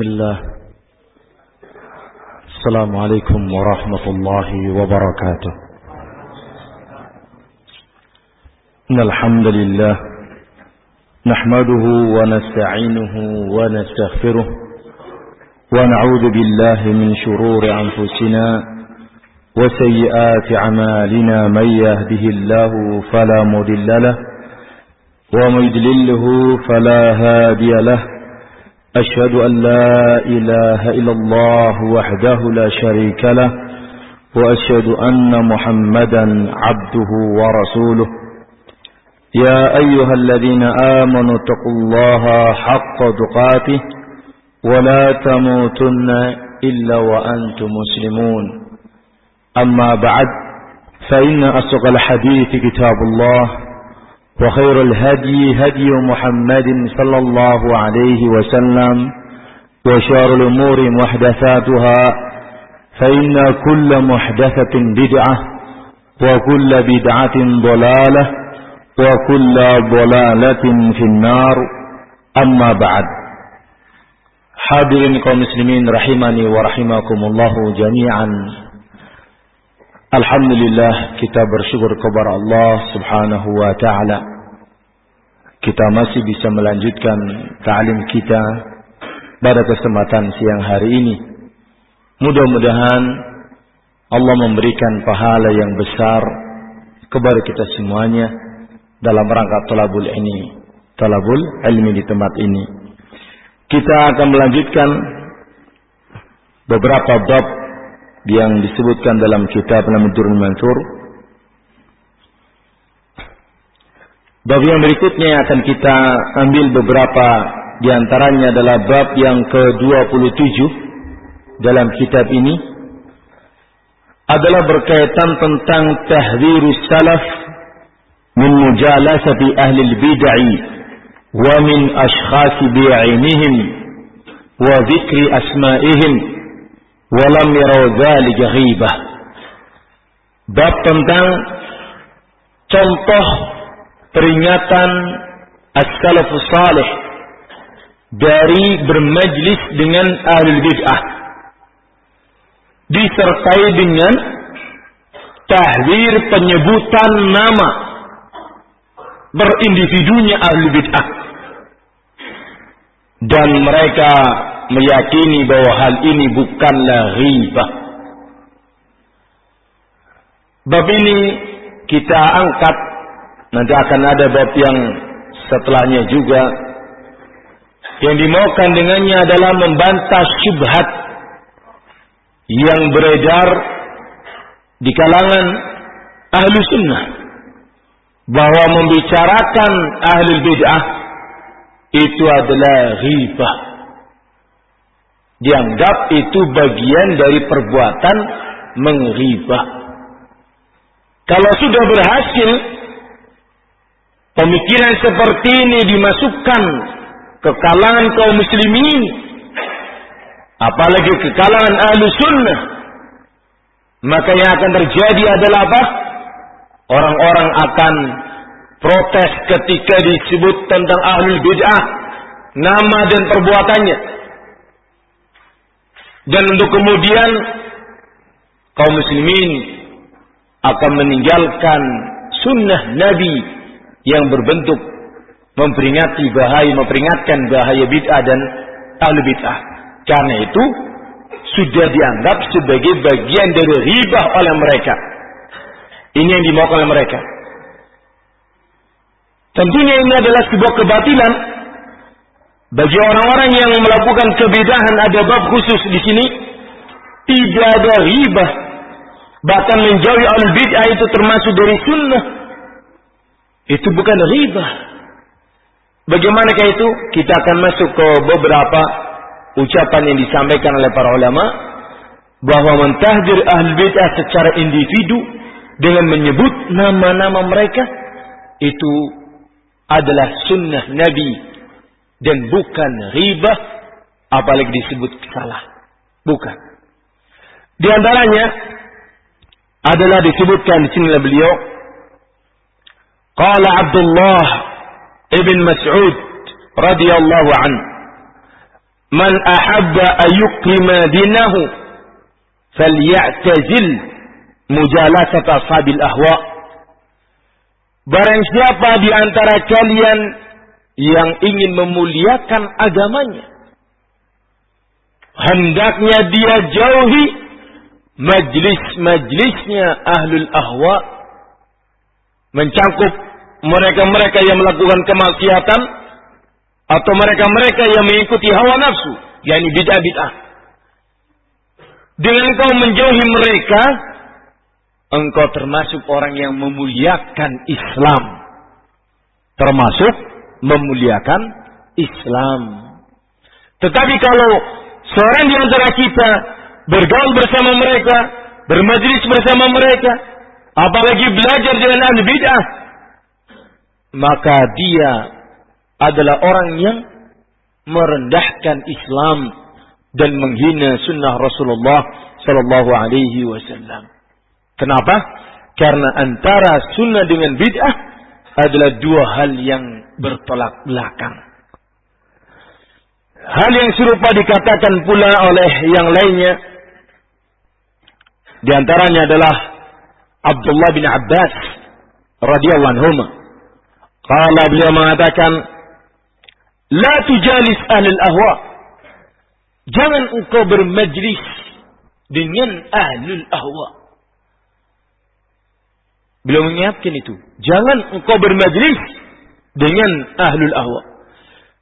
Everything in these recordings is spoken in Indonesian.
بسم الله. السلام عليكم ورحمة الله وبركاته. إن الحمد لله نحمده ونستعينه ونستغفره ونعوذ بالله من شرور أنفسنا وسيئات أعمالنا من يهده الله فلا مضل له ومن يضلله فلا هادي له أشهد أن لا إله إلا الله وحده لا شريك له وأشهد أن محمدا عبده ورسوله. يا أيها الذين آمنوا اتقوا الله حق تقاته ولا تموتن إلا وأنتم مسلمون. أما بعد فإن أصدق الحديث كتاب الله وخير الهدي هدي محمد صلى الله عليه وسلم وشار الأمور محدثاتها فإن كل محدثة بدعة وكل بدعة ضلالة وكل ضلالة في النار. أما بعد. حاضرينكم مسلمين رحمني ورحمكم الله جميعا. الحمد لله كتاب الشكر كبر الله سبحانه وتعالى. Kita masih bisa melanjutkan ta'lim kita pada kesempatan siang hari ini. Mudah-mudahan Allah memberikan pahala yang besar kepada kita semuanya dalam rangka talabul ini, talabul ilmi di tempat ini. Kita akan melanjutkan beberapa bab yang disebutkan dalam kitab Namadurul Mansur. Bab yang berikutnya akan kita ambil beberapa di antaranya adalah bab yang ke-27 dalam kitab ini. Adalah berkaitan tentang tahdzirus salaf min mujalasati ahli al-bid'ah wa min ashkhas bi'ainihim wa dhikri asma'ihim wa lam yaraw dhalika ghibah bab tentang contoh peringatan as-salafus salih dari bermajlis dengan ahli bid'ah disertai dengan tahdir penyebutan nama berindividunya ahli bid'ah. Dan mereka meyakini bahwa hal ini bukanlah ghibah. Bab ini kita angkat nanti akan ada bab yang setelahnya juga. Yang dimaukan dengannya adalah membantah syubhat yang beredar di kalangan ahlu sunnah. Bahwa membicarakan ahli bid'ah itu adalah ghibah. Dianggap itu bagian dari perbuatan menghibah kalau sudah berhasil pemikiran seperti ini dimasukkan ke kalangan kaum muslimin. Apalagi ke kalangan ahlu sunnah. Maka yang akan terjadi adalah apa? orang-orang akan protes ketika disebut tentang ahlu bid'ah nama dan perbuatannya. Dan untuk kemudian kaum muslimin akan meninggalkan sunnah nabi yang berbentuk memperingati bahaya memperingatkan bahaya bid'ah dan ahlu bid'ah. Karena itu sudah dianggap sebagai bagian dari ribah oleh mereka. Ini yang dimaukan oleh mereka. Tentunya ini adalah sebuah kebatilan bagi orang-orang yang melakukan kebidahan. Ada bab khusus di sini. Tidak ada ribah. Bahkan menjauhi al bid'ah itu termasuk dari sunnah itu bukan ribah bagaimana kayak itu? Kita akan masuk ke beberapa ucapan yang disampaikan oleh para ulama bahwa mentahdir ahli bid'ah secara individu dengan menyebut nama-nama mereka itu adalah sunnah Nabi dan bukan ribah apalagi disebut salah. Bukan. Di antaranya adalah disebutkan di sini oleh beliau qala Abdullah ibn Mas'ud radhiyallahu anhu Man ahabba ayuqima dinahu falyatazil mujalasat ashabil ahwa. Barang siapa di antara kalian yang ingin memuliakan agamanya, hendaknya dia jauhi majlis-majlisnya ahlul ahwa mencangkup mereka-mereka yang melakukan kemaksiatan atau mereka-mereka yang mengikuti hawa nafsu, yakni bid'ah-bid'ah. Dengan engkau menjauhi mereka, engkau termasuk orang yang memuliakan Islam. Termasuk memuliakan Islam. Tetapi kalau seorang di antara kita bergaul bersama mereka, bermajlis bersama mereka, apalagi belajar dengan ahli bid'ah, maka dia adalah orang yang merendahkan Islam dan menghina sunnah Rasulullah Sallallahu Alaihi Wasallam. Kenapa? Karena antara sunnah dengan bid'ah adalah dua hal yang bertolak belakang. Hal yang serupa dikatakan pula oleh yang lainnya. Di antaranya adalah Abdullah bin Abbas radhiyallahu anhu. Qala beliau mengatakan, "La tujalis ahlul ahwa." Jangan engkau bermajlis dengan ahlul ahwa. Beliau mengingatkan itu. Jangan engkau bermajlis dengan ahlul ahwa.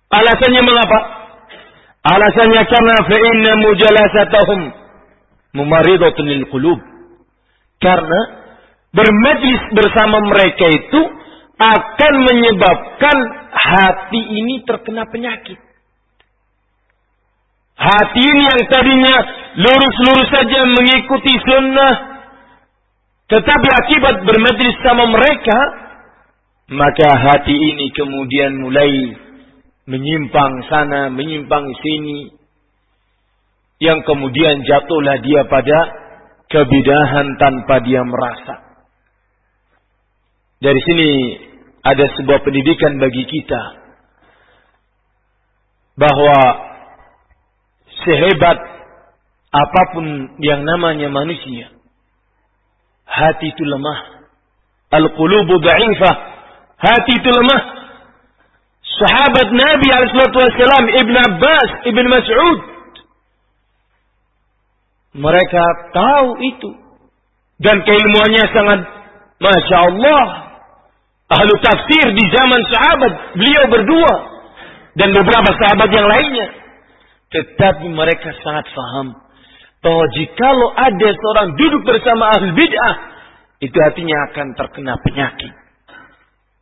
Alasannya mengapa? Alasannya karena fa'inna mujalasatahum mumaridatun lil qulub. Karena bermajlis bersama mereka itu akan menyebabkan hati ini terkena penyakit. Hati ini yang tadinya lurus-lurus saja mengikuti sunnah. Tetapi akibat bermajlis sama mereka, maka hati ini kemudian mulai menyimpang sana, menyimpang sini. Yang kemudian jatuhlah dia pada kebidahan tanpa dia merasa. Dari sini ada sebuah pendidikan bagi kita bahwa sehebat apa pun yang namanya manusia, hati itu lemah. Al-qulubu da'ifah. Hati itu lemah. Sahabat Nabi SAW, Ibn Abbas, Ibn Mas'ud. Mereka tahu itu. Dan keilmuannya sangat, Masya Allah. Ahlu tafsir di zaman sahabat, beliau berdua. Dan beberapa sahabat yang lainnya. Tetapi mereka sangat faham bahwa jikalau ada seorang duduk bersama ahli bid'ah, itu hatinya akan terkena penyakit.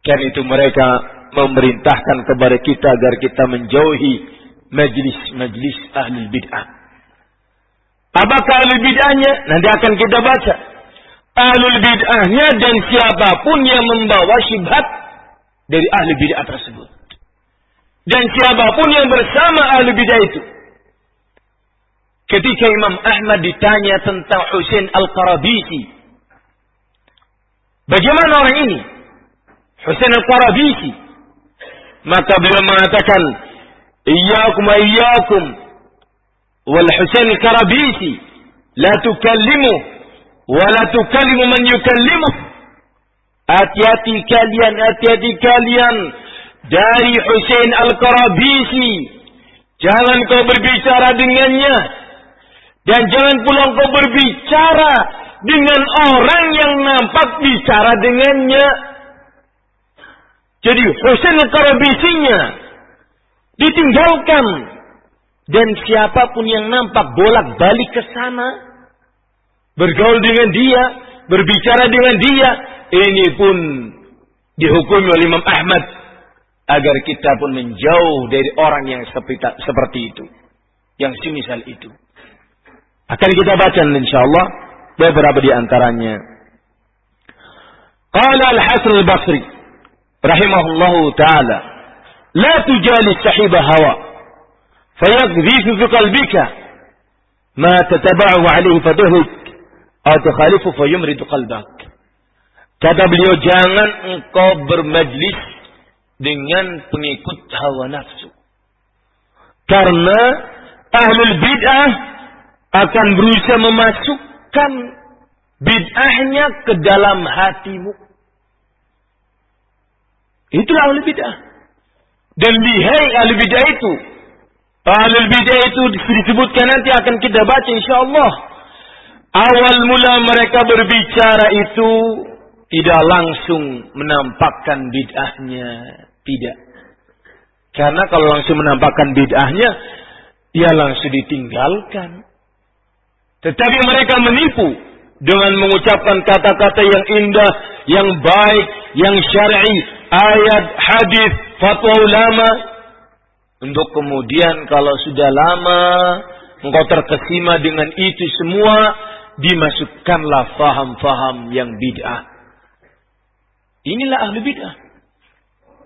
Karena itu mereka memerintahkan kepada kita agar kita menjauhi majlis-majlis ahli bid'ah. Apakah ahli bid'ahnya? Nanti akan kita baca. Ahli bid'ahnya dan siapa pun yang membawa syubhat dari ahli bid'ah tersebut. Dan siapa pun yang bersama ahli bid'ah itu. Ketika Imam Ahmad ditanya tentang Husain Al-Qarabisi. Bagaimana orang ini? Husain Al-Qarabisi. Maka beliau mengatakan, Iyakum wa iyakum. Wal Husain Al-Qarabisi. La tukallimu. Wa la tukallimu man yukallimu. Hati-hati kalian, hati-hati kalian. Dari Husain Al-Qarabisi. Jangan kau berbicara dengannya dan jangan pula kau berbicara dengan orang yang nampak bicara dengannya. Jadi Husain karabisinya ditinggalkan. Dan siapa pun yang nampak bolak-balik ke sana. Bergaul dengan dia. Berbicara dengan dia. Ini pun dihukumi oleh Imam Ahmad. Agar kita pun menjauh dari orang yang seperti itu. Yang semisal itu. Akan kita baca insyaallah beberapa di antaranya. Qala Al-Hasan Al-Basri rahimahullahu taala, "La tujalis sahiba hawa, fayaqdhifu fi qalbika ma tataba'u alayhi fadhuk atau tukhalifu qalbak." Kata beliau, jangan engkau bermajlis dengan pengikut hawa nafsu. Karena ahlul bid'ah akan berusaha memasukkan bid'ahnya ke dalam hatimu. Itulah ahlul bid'ah. Dan lihai ahlul bid'ah itu. Ahlul bid'ah itu disebutkan nanti akan kita baca insyaAllah. Awal mula mereka berbicara itu tidak langsung menampakkan bid'ahnya. Tidak. Karena kalau langsung menampakkan bid'ahnya, ia langsung ditinggalkan. Tetapi mereka menipu dengan mengucapkan kata-kata yang indah, yang baik, yang syar'i, ayat, hadis, fatwa ulama. Untuk kemudian kalau sudah lama engkau terkesima dengan itu semua, dimasukkanlah faham-faham yang bid'ah. Inilah ahli bid'ah.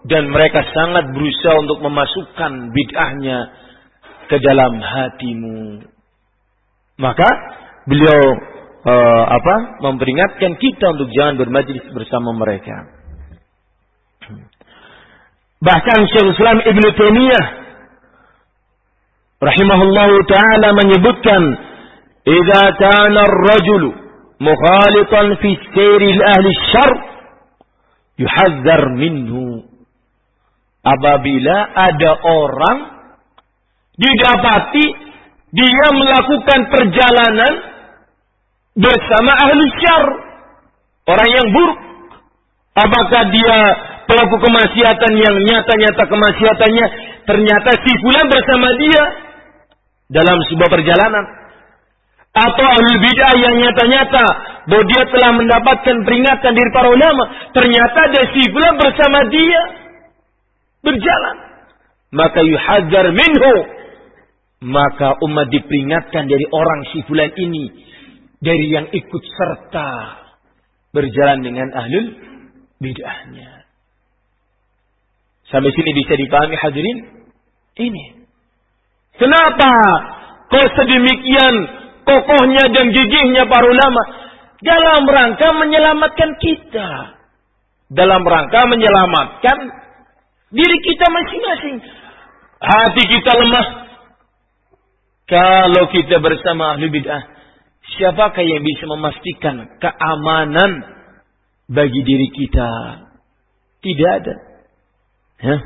Dan mereka sangat berusaha untuk memasukkan bid'ahnya ke dalam hatimu. Maka beliau uh, apa memperingatkan kita untuk jangan bermajlis bersama mereka. Bahkan Syekh Islam Ibn Taimiyah rahimahullahu taala menyebutkan "Idza kana ar-rajulu mukhalitan fi sayri syarr yuhadzar minhu." Apabila ada orang didapati dia melakukan perjalanan bersama ahli syar. Orang yang buruk. Apakah dia pelaku kemaksiatan yang nyata-nyata kemaksiatannya ternyata si fulan bersama dia dalam sebuah perjalanan. Atau ahli bid'ah yang nyata-nyata bahwa dia telah mendapatkan peringatan dari para ulama. Ternyata ada si bersama dia berjalan. Maka yuhadzar minhu. Maka umat diperingatkan dari orang si fulan ini dari yang ikut serta berjalan dengan ahlul bid'ahnya. Sampai sini bisa dipahami hadirin? Ini. Kenapa kok sedemikian kokohnya dan gigihnya para ulama dalam rangka menyelamatkan kita. Dalam rangka menyelamatkan diri kita masing-masing. Hati kita lemah. Kalau kita bersama ahli bid'ah, Siapakah yang bisa memastikan keamanan bagi diri kita? Tidak ada. Ya?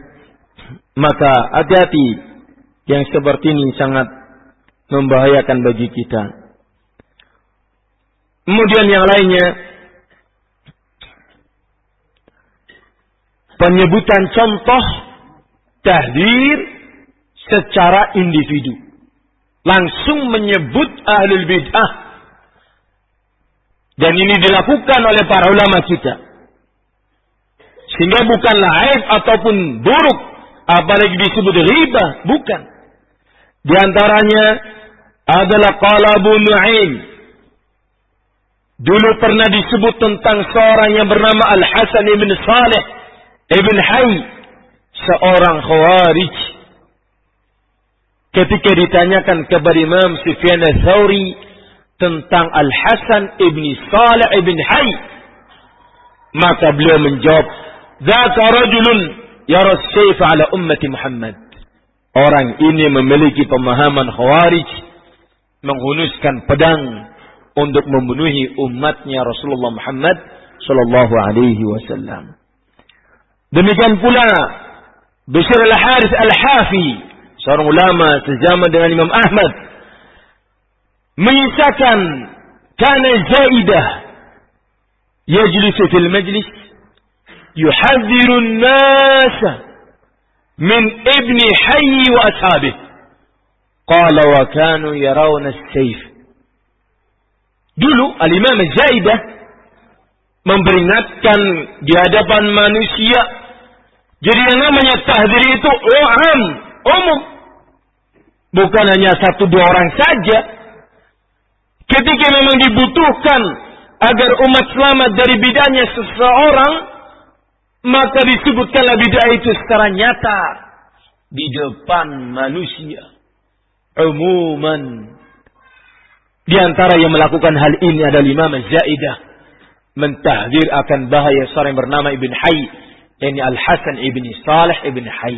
Maka hati-hati yang seperti ini sangat membahayakan bagi kita. Kemudian yang lainnya penyebutan contoh tahdir secara individu. Langsung menyebut ahlul bid'ah dan ini dilakukan oleh para ulama kita. Sehingga bukanlah aib ataupun buruk. Apalagi disebut riba. Bukan. Di antaranya adalah qala Abu Nu'aim. Dulu pernah disebut tentang seorang yang bernama Al-Hasan ibn Saleh ibn Hay. Seorang khawarij. Ketika ditanyakan kepada Imam Sufyan al-Thawri tentang Al-Hasan ibni Salih ibn Hay. Maka beliau menjawab, Zaka rajulun yaras syayf ala ummati Muhammad. Orang ini memiliki pemahaman khawarij. Menghunuskan pedang untuk membunuhi umatnya Rasulullah Muhammad sallallahu alaihi wasallam. Demikian pula Bishr al-Haris al-Hafi, seorang ulama sejaman dengan Imam Ahmad menyisakan kana zaidah yajlisu fil majlis yuhadziru an-nas min ibni hayy wa ashabihi qala wa kanu yarawna as-sayf. Dulu al-imam zaidah memperingatkan di hadapan manusia jadi yang namanya tahdir itu umum umum. Bukan hanya satu dua orang saja. Ketika memang dibutuhkan agar umat selamat dari bidahnya seseorang, maka disebutkanlah bidah itu secara nyata di depan manusia. Umuman. Di antara yang melakukan hal ini adalah Imam Zaidah. Mentahdir akan bahaya seorang yang bernama Ibn Hay. Ini Al-Hasan Ibn Salih Ibn Hay.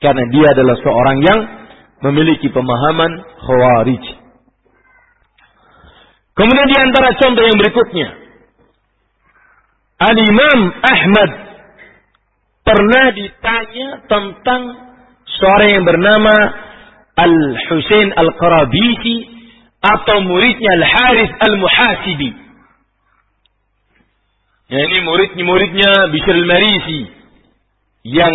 Karena dia adalah seorang yang memiliki pemahaman khawarij. Kemudian di antara contoh yang berikutnya, Al-Imam Ahmad pernah ditanya tentang seorang yang bernama Al-Husain Al-Qarabisi atau muridnya Al-Harith Al-Muhasibi. Ya, ini murid-muridnya Bishr Al-Marisi yang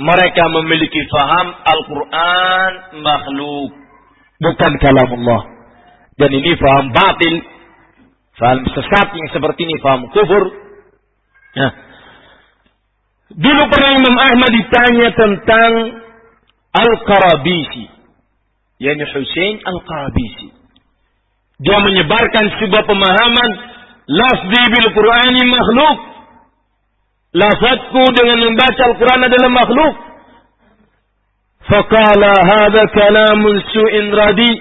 mereka memiliki faham Al-Quran makhluk bukan kalam Allah. Dan ini faham batil, faham sesat yang seperti ini faham kufur. Ya. Dulu pernah Imam Ahmad ditanya tentang Al-Qarabisi. Yani Hussein Al-Qarabisi. Dia menyebarkan sebuah pemahaman lafzi bil Qur'ani makhluk. Lafazku dengan membaca Al-Quran adalah makhluk. Faqala hadha kalamun su'in radi.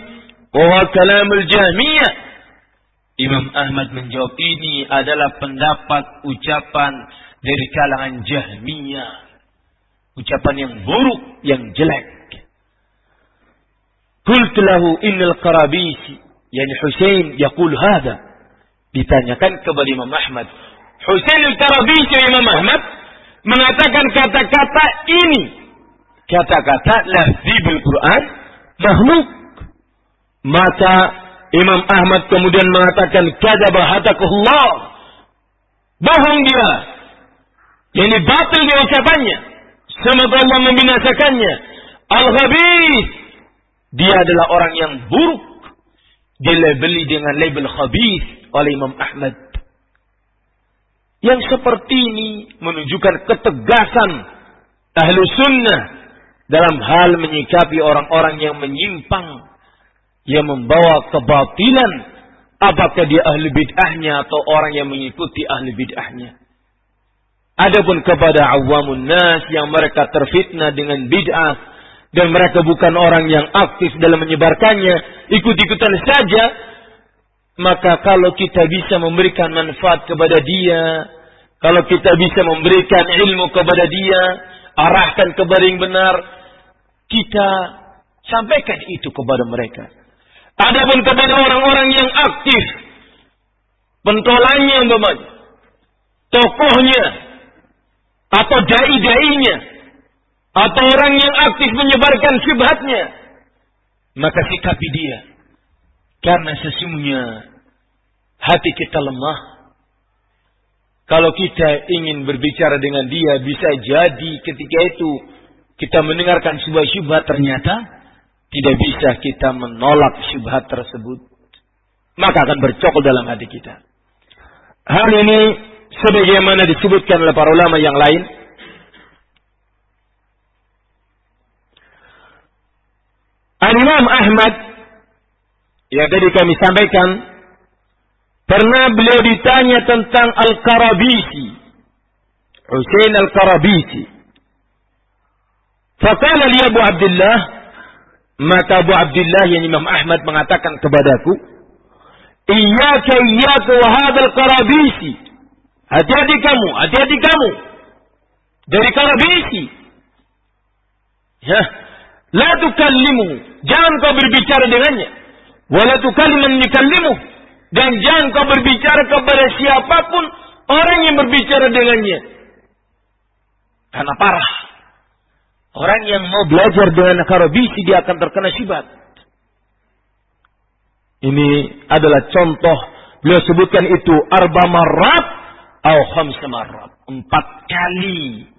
Wa kalamul jahmiyah. Imam Ahmad menjawab ini adalah pendapat ucapan dari kalangan jahmiyah. Ucapan yang buruk, yang jelek. Qultu lahu innal qarabisi. Yani Husain yaqul hada ditanyakan kepada Imam Ahmad. Husain al-Qarabisi Imam Ahmad mengatakan kata-kata ini. Kata-kata lafzi bil Quran makhluk. Maka Imam Ahmad kemudian mengatakan kadzaba hatakullah bohong dia. Ini batil dia ucapannya. Semoga Allah membinasakannya. Al-khabith dia adalah orang yang buruk dilabeli dengan label khabith oleh Imam Ahmad. Yang seperti ini menunjukkan ketegasan ahlu sunnah dalam hal menyikapi orang-orang yang menyimpang, yang membawa kebatilan, apakah dia ahli bid'ahnya atau orang yang mengikuti ahli bid'ahnya. Adapun kepada awamun nas yang mereka terfitnah dengan bid'ah, dan mereka bukan orang yang aktif dalam menyebarkannya, ikut-ikutan saja, maka kalau kita bisa memberikan manfaat kepada dia, kalau kita bisa memberikan ilmu kepada dia, arahkan kepada yang benar, kita sampaikan itu kepada mereka. Adapun kepada orang-orang yang aktif, pentolannya umpamanya, tokohnya, atau dai-dainya, atau orang yang aktif menyebarkan syubhatnya, maka sikapi dia. Karena sesungguhnya hati kita lemah. Kalau kita ingin berbicara dengan dia, bisa jadi ketika itu kita mendengarkan sebuah syubhat ternyata tidak bisa kita menolak syubhat tersebut. Maka akan bercokol dalam hati kita. Hal ini sebagaimana disebutkan oleh para ulama yang lain Al-Imam Ahmad yang tadi kami sampaikan pernah beliau ditanya tentang Al-Karabisi Hussein Al-Karabisi Fakala li Abu Abdullah maka Abu Abdullah yang Imam Ahmad mengatakan kepadaku Iyaka iyaka wa hadal karabisi Hati-hati kamu, hati-hati kamu. Dari karabisi. Ya, La tukallimu. Jangan kau berbicara dengannya. Wala tukalliman yukallimu. Dan jangan kau berbicara kepada siapa pun orang yang berbicara dengannya. Karena parah. Orang yang mau belajar dengan karabisi dia akan terkena syibat. Ini adalah contoh beliau sebutkan itu arba marat atau khamsa. Empat kali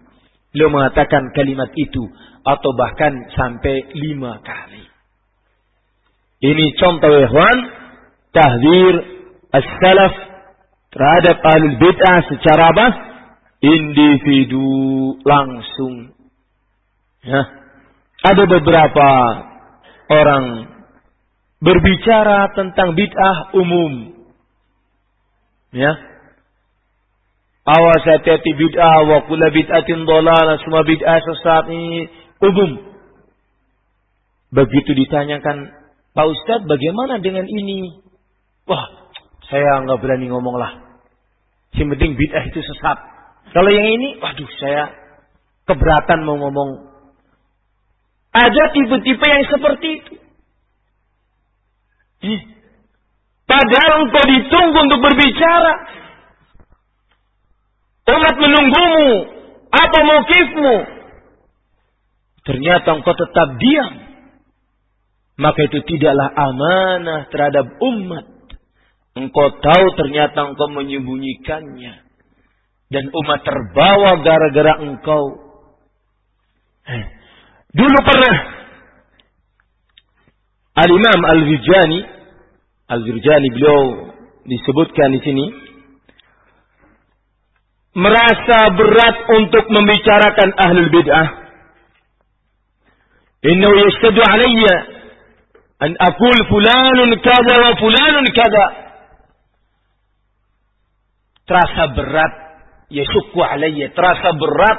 beliau mengatakan kalimat itu atau bahkan sampai lima kali. Ini contoh ikhwan tahdir as-salaf terhadap ahlul bid'ah secara apa? Individu langsung. Ya. Ada beberapa orang berbicara tentang bid'ah umum. Ya. Awas hati-hati bid'ah wa kula bid'atin dolala semua bid'ah sesat ini umum. Begitu ditanyakan, Pak Ustadz bagaimana dengan ini? Wah, saya nggak berani ngomong lah. Yang penting bid'ah itu sesat. Kalau yang ini, waduh saya keberatan mau ngomong. Ada tipe-tipe yang seperti itu. Padahal engkau ditunggu untuk berbicara. Umat menunggumu. Apa mukifmu? Ternyata engkau tetap diam. Maka itu tidaklah amanah terhadap umat. Engkau tahu ternyata engkau menyembunyikannya. Dan umat terbawa gara-gara engkau. Eh, dulu pernah Al-Imam Al-Wijani Al-Wijani beliau disebutkan di sini merasa berat untuk membicarakan ahlul bid'ah. Innahu yashtadu alayya an aqul fulanun kada wa fulanun kada. Terasa berat yasukku alayya, terasa berat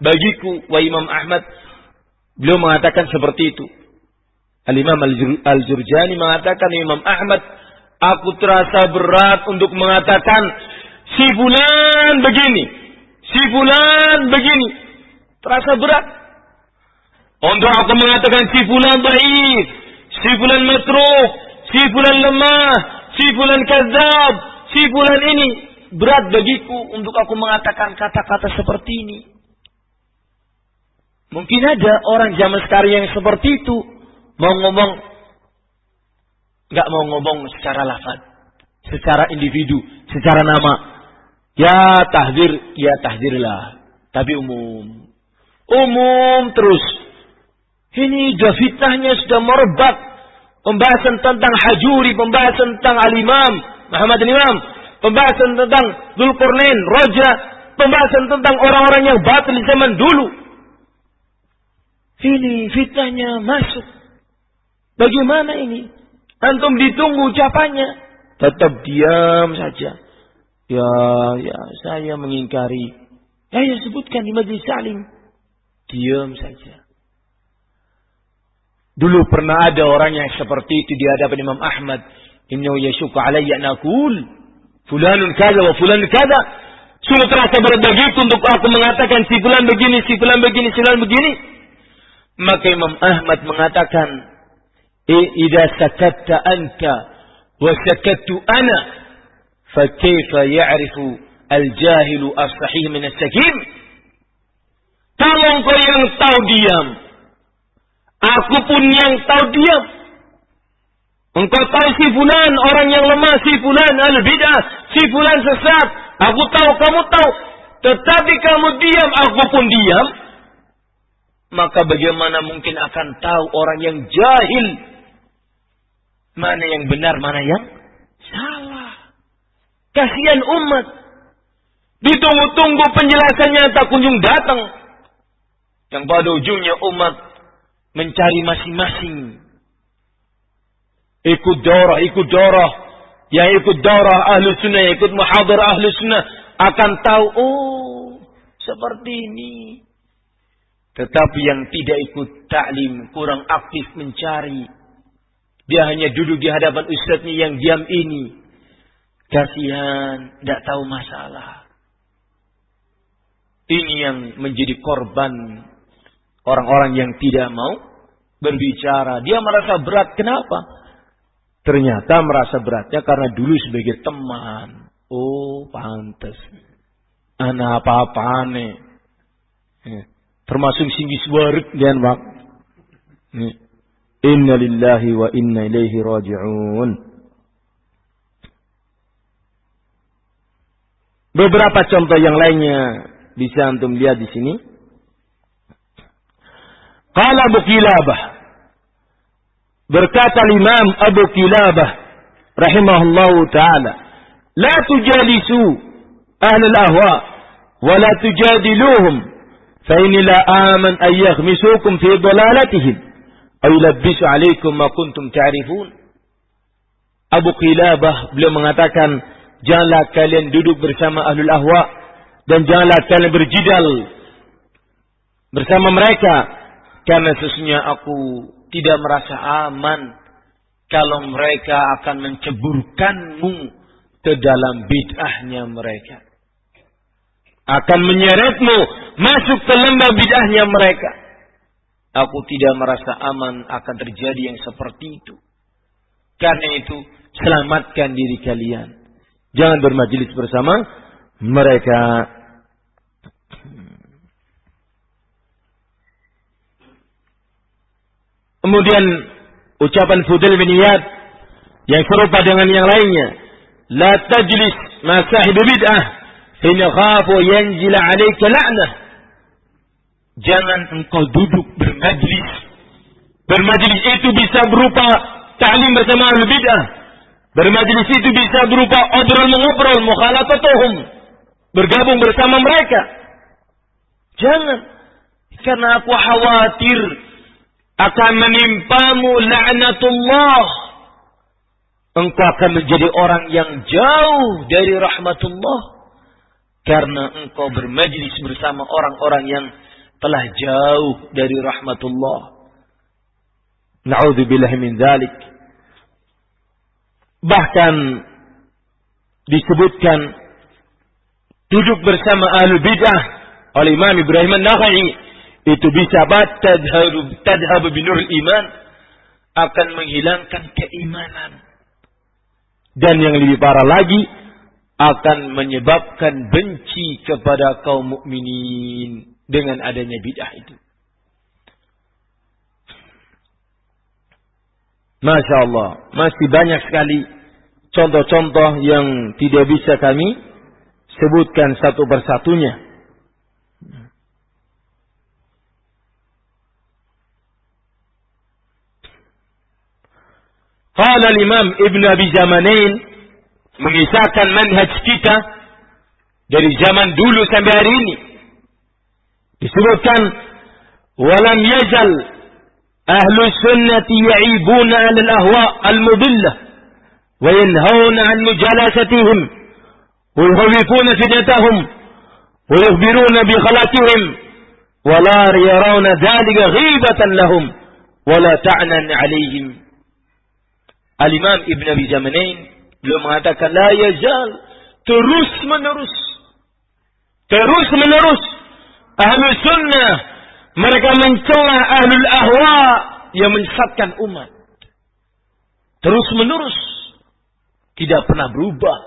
bagiku wa Imam Ahmad. Beliau mengatakan seperti itu. Al-Imam Al-Jurjani mengatakan Imam Ahmad, aku terasa berat untuk mengatakan si fulan begini, si fulan begini. Terasa berat. Untuk aku mengatakan si fulan baik, si fulan matruk, si fulan lemah, si fulan kazab, si fulan ini. Berat bagiku untuk aku mengatakan kata-kata seperti ini. Mungkin ada orang zaman sekarang yang seperti itu. Mau ngomong, nggak mau ngomong secara lafad, secara individu, secara nama. Ya tahdir, ya tahdirlah. Tapi umum. Umum terus. Ini sudah fitnahnya sudah merebak. Pembahasan tentang hajuri, pembahasan tentang al-imam, Muhammad al-imam. Pembahasan tentang Zulkarnain, Raja. Pembahasan tentang orang-orang yang batil zaman dulu. Ini fitnahnya masuk. Bagaimana ini? Antum ditunggu ucapannya. Tetap diam saja. Ya, ya, saya mengingkari. Ya, ya, sebutkan di majlis salim. Diam saja. Dulu pernah ada orang yang seperti itu di hadapan Imam Ahmad. Innahu yashuka alayya nakul. Fulanun kada wa fulanun kada. Sudah terasa berat bagiku untuk aku mengatakan si fulan begini, si fulan begini, si fulan begini. Maka Imam Ahmad mengatakan, "Idza sakatta anta wa sakattu ana فكيف يعرف الجاهل الصحيح من السكين Kalau engkau yang tahu diam, aku pun yang tahu diam. Engkau tahu si fulan orang yang lemah, si fulan al bidah, si fulan sesat. Aku tahu, kamu tahu. Tetapi kamu diam, aku pun diam. Maka bagaimana mungkin akan tahu orang yang jahil Mana yang benar, mana yang salah. Kasihan umat. Ditunggu-tunggu penjelasannya tak kunjung datang. Yang pada ujungnya umat mencari masing-masing. Ikut dorah, ikut dorah. Yang ikut dorah ahlu sunnah, yang ikut muhadar ahlu sunnah. Akan tahu, oh seperti ini. Tetapi yang tidak ikut taklim, kurang aktif mencari dia hanya duduk di hadapan ustadznya yang diam ini. Kasihan, tidak tahu masalah. Ini yang menjadi korban orang-orang yang tidak mau berbicara. Dia merasa berat. Kenapa? Ternyata merasa beratnya karena dulu sebagai teman. Oh, pantas. Anak apa-apa nih. Termasuk singgi suara dan mak. Inna lillahi wa inna ilaihi raji'un. Beberapa contoh yang lainnya bisa antum lihat di sini. Qala Abu Kilabah. Berkata Imam Abu Kilabah rahimahullahu taala, "La tujalisu ahli al-ahwa wa la tujadiluhum fa inni la aman an yaghmisukum fi dalalatihim." Ayulabbisu alaikum ma kuntum ta'rifun. Abu Qilabah beliau mengatakan, janganlah kalian duduk bersama ahlul ahwa dan janganlah kalian berjidal bersama mereka karena sesungguhnya aku tidak merasa aman kalau mereka akan menceburkanmu ke dalam bid'ahnya mereka. Akan menyeretmu masuk ke lembah bid'ahnya mereka. Aku tidak merasa aman akan terjadi yang seperti itu. Karena itu, selamatkan diri kalian. Jangan bermajelis bersama mereka. Kemudian ucapan Fudel bin Iyad yang serupa dengan yang lainnya. La tajlis ma sahibu bid'ah. Hina khafu yanjila alaika la'nah. Jangan engkau duduk bermajlis. Bermajlis itu bisa berupa ta'lim bersama ahli bid'ah. Bermajlis itu bisa berupa obrol mengobrol, mukhalatatuhum. Bergabung bersama mereka. Jangan. Karena aku khawatir akan menimpamu la'natullah engkau akan menjadi orang yang jauh dari rahmatullah karena engkau bermajlis bersama orang-orang yang telah jauh dari rahmatullah. Na'udzubillah min. Bahkan disebutkan duduk bersama ahli bidah oleh Imam Ibrahim An-Nakhai itu bisa tadhhabu tadhhabu binur iman akan menghilangkan keimanan dan yang lebih parah lagi akan menyebabkan benci kepada kaum mukminin dengan adanya bid'ah itu. Masya Allah, masih banyak sekali contoh-contoh yang tidak bisa kami sebutkan satu persatunya. Qala Imam Ibn Abi Zamanain mengisahkan manhaj kita dari zaman dulu sampai hari ini. Disebutkan walam yazal ahlu sunnati ya'ibuna al-ahwa al-mudillah wa yanhauna an mujalasatihim wa yukhawifuna fitnatahum wa yukhbiruna bi khalatihim wa la yarawna dhalika ghibatan lahum wa la ta'nan 'alayhim Al-Imam Ibn Abi Zamanain beliau mengatakan la yazal terus menerus terus menerus ahlu sunnah mereka mencela ahlul ahwa yang menyesatkan umat. Terus menerus tidak pernah berubah.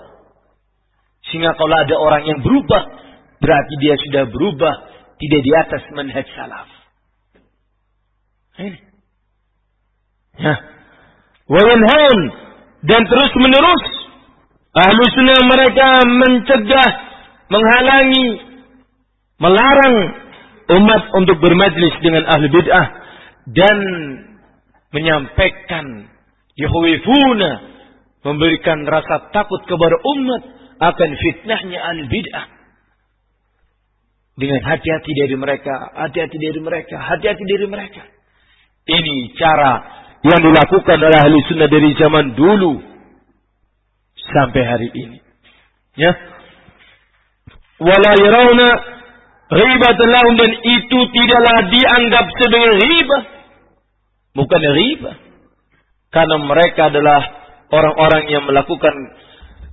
Sehingga kalau ada orang yang berubah berarti dia sudah berubah. Tidak di atas manhaj salaf. Ini. Ya. Dan terus menerus ahlu sunnah mereka mencegah, menghalangi, melarang umat untuk bermajlis dengan ahli bid'ah dan menyampaikan yuhwifuna memberikan rasa takut kepada umat akan fitnahnya ahli bid'ah dengan hati-hati dari mereka, hati-hati dari mereka, hati-hati dari mereka. Ini cara yang dilakukan oleh ahli sunnah dari zaman dulu sampai hari ini. Ya. Wala yarawna lahum dan itu tidaklah dianggap sebagai riba. Bukan riba. Karena mereka adalah orang-orang yang melakukan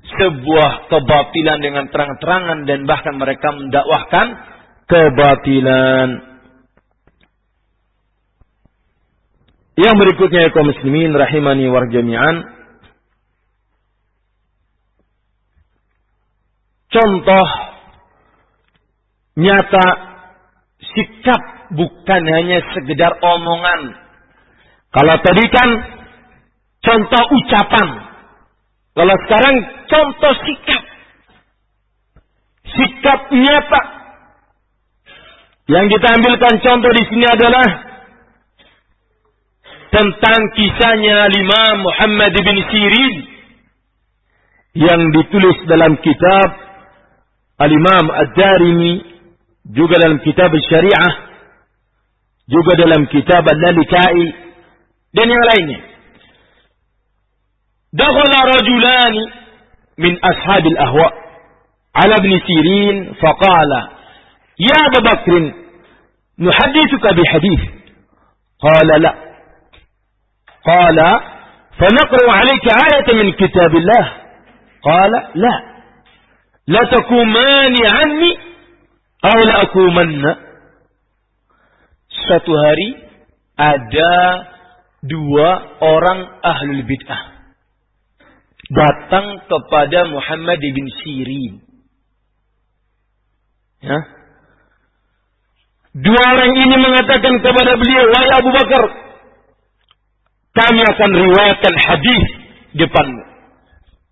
sebuah kebatilan dengan terang-terangan dan bahkan mereka mendakwahkan kebatilan. Yang berikutnya ya kaum muslimin rahimani war jami'an. Contoh nyata sikap bukan hanya sekedar omongan. Kalau tadi kan contoh ucapan. Kalau sekarang contoh sikap. Sikap nyata. Yang kita ambilkan contoh di sini adalah tentang kisahnya Imam Muhammad bin Sirin yang ditulis dalam kitab Al-Imam Ad-Darimi juga dalam kitab Syariah juga dalam kitab Al-Lalikai dan yang lainnya. Dakhala rajulani min ashabil ahwa ala ibn Sirin faqala ya Abu Bakr نحدثك بحديث قال لا قال فنقرأ عليك آية من كتاب الله قال لا لا تكوماني Aula aku manna. satu hari ada dua orang ahlul bid'ah datang kepada Muhammad bin Sirin. Ya. Dua orang ini mengatakan kepada beliau, "Wahai Abu Bakar, kami akan riwayatkan hadis depanmu.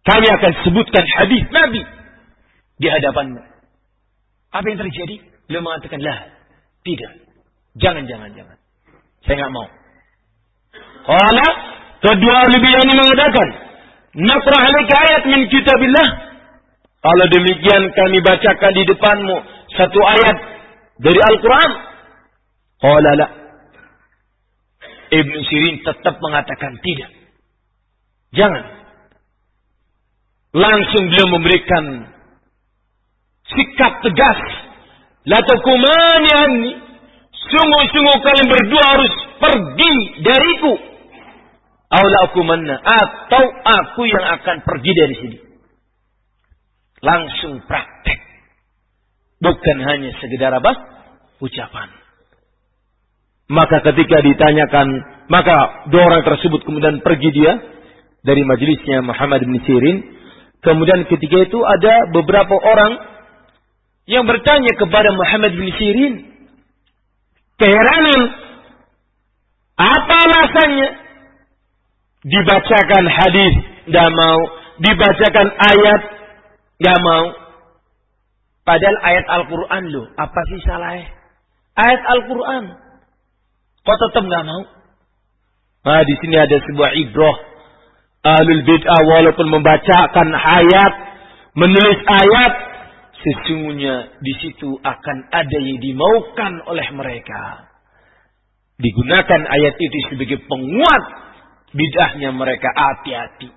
Kami akan sebutkan hadis Nabi di hadapanmu." Apa yang terjadi? Beliau mengatakan, lah, tidak. Jangan, jangan, jangan. Saya nggak mau. Kalau kedua lebih ini mengatakan, Naqra alaika ayat min kitabillah. Kalau demikian kami bacakan di depanmu satu ayat dari Al-Quran. Qala la. Ibn Sirin tetap mengatakan tidak. Jangan. Langsung beliau memberikan sikap tegas. La takumani anni. Sungguh-sungguh kalian berdua harus pergi dariku. Aula aku mana? Atau aku yang akan pergi dari sini. Langsung praktek. Bukan hanya sekedar apa? Ucapan. Maka ketika ditanyakan, maka dua orang tersebut kemudian pergi dia dari majelisnya Muhammad bin Sirin. Kemudian ketika itu ada beberapa orang yang bertanya kepada Muhammad bin Sirin. Keheranan. Apa alasannya? dibacakan hadis nggak mau, dibacakan ayat nggak mau. Padahal ayat Al-Quran loh, apa sih salahnya? Ayat Al-Quran, kok tetap nggak mau? Nah di sini ada sebuah ibrah. Ahlul bid'ah walaupun membacakan ayat, menulis ayat, sesungguhnya di situ akan ada yang dimaukan oleh mereka. Digunakan ayat itu sebagai penguat bid'ahnya mereka hati-hati.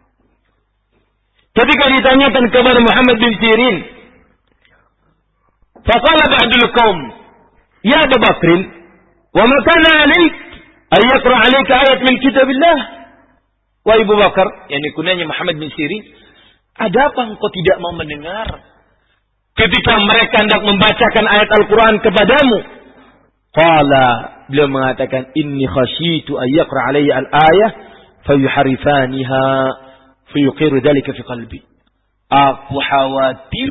Ketika ditanyakan kepada Muhammad bin Sirin, faqala ba'dul qaum, ya Abu Bakrin, wa ma kana 'alaik ay yaqra 'alaika ayat min kitabillah? Wa Abu Bakar, yakni kunyanya Muhammad bin Sirin, ada apa engkau tidak mau mendengar ketika mereka hendak membacakan ayat Al-Quran kepadamu? Qala, beliau mengatakan, inni khasyitu ayyakra alayya al-ayah fayuharifaniha fayuqiru dalika fi qalbi. Aku khawatir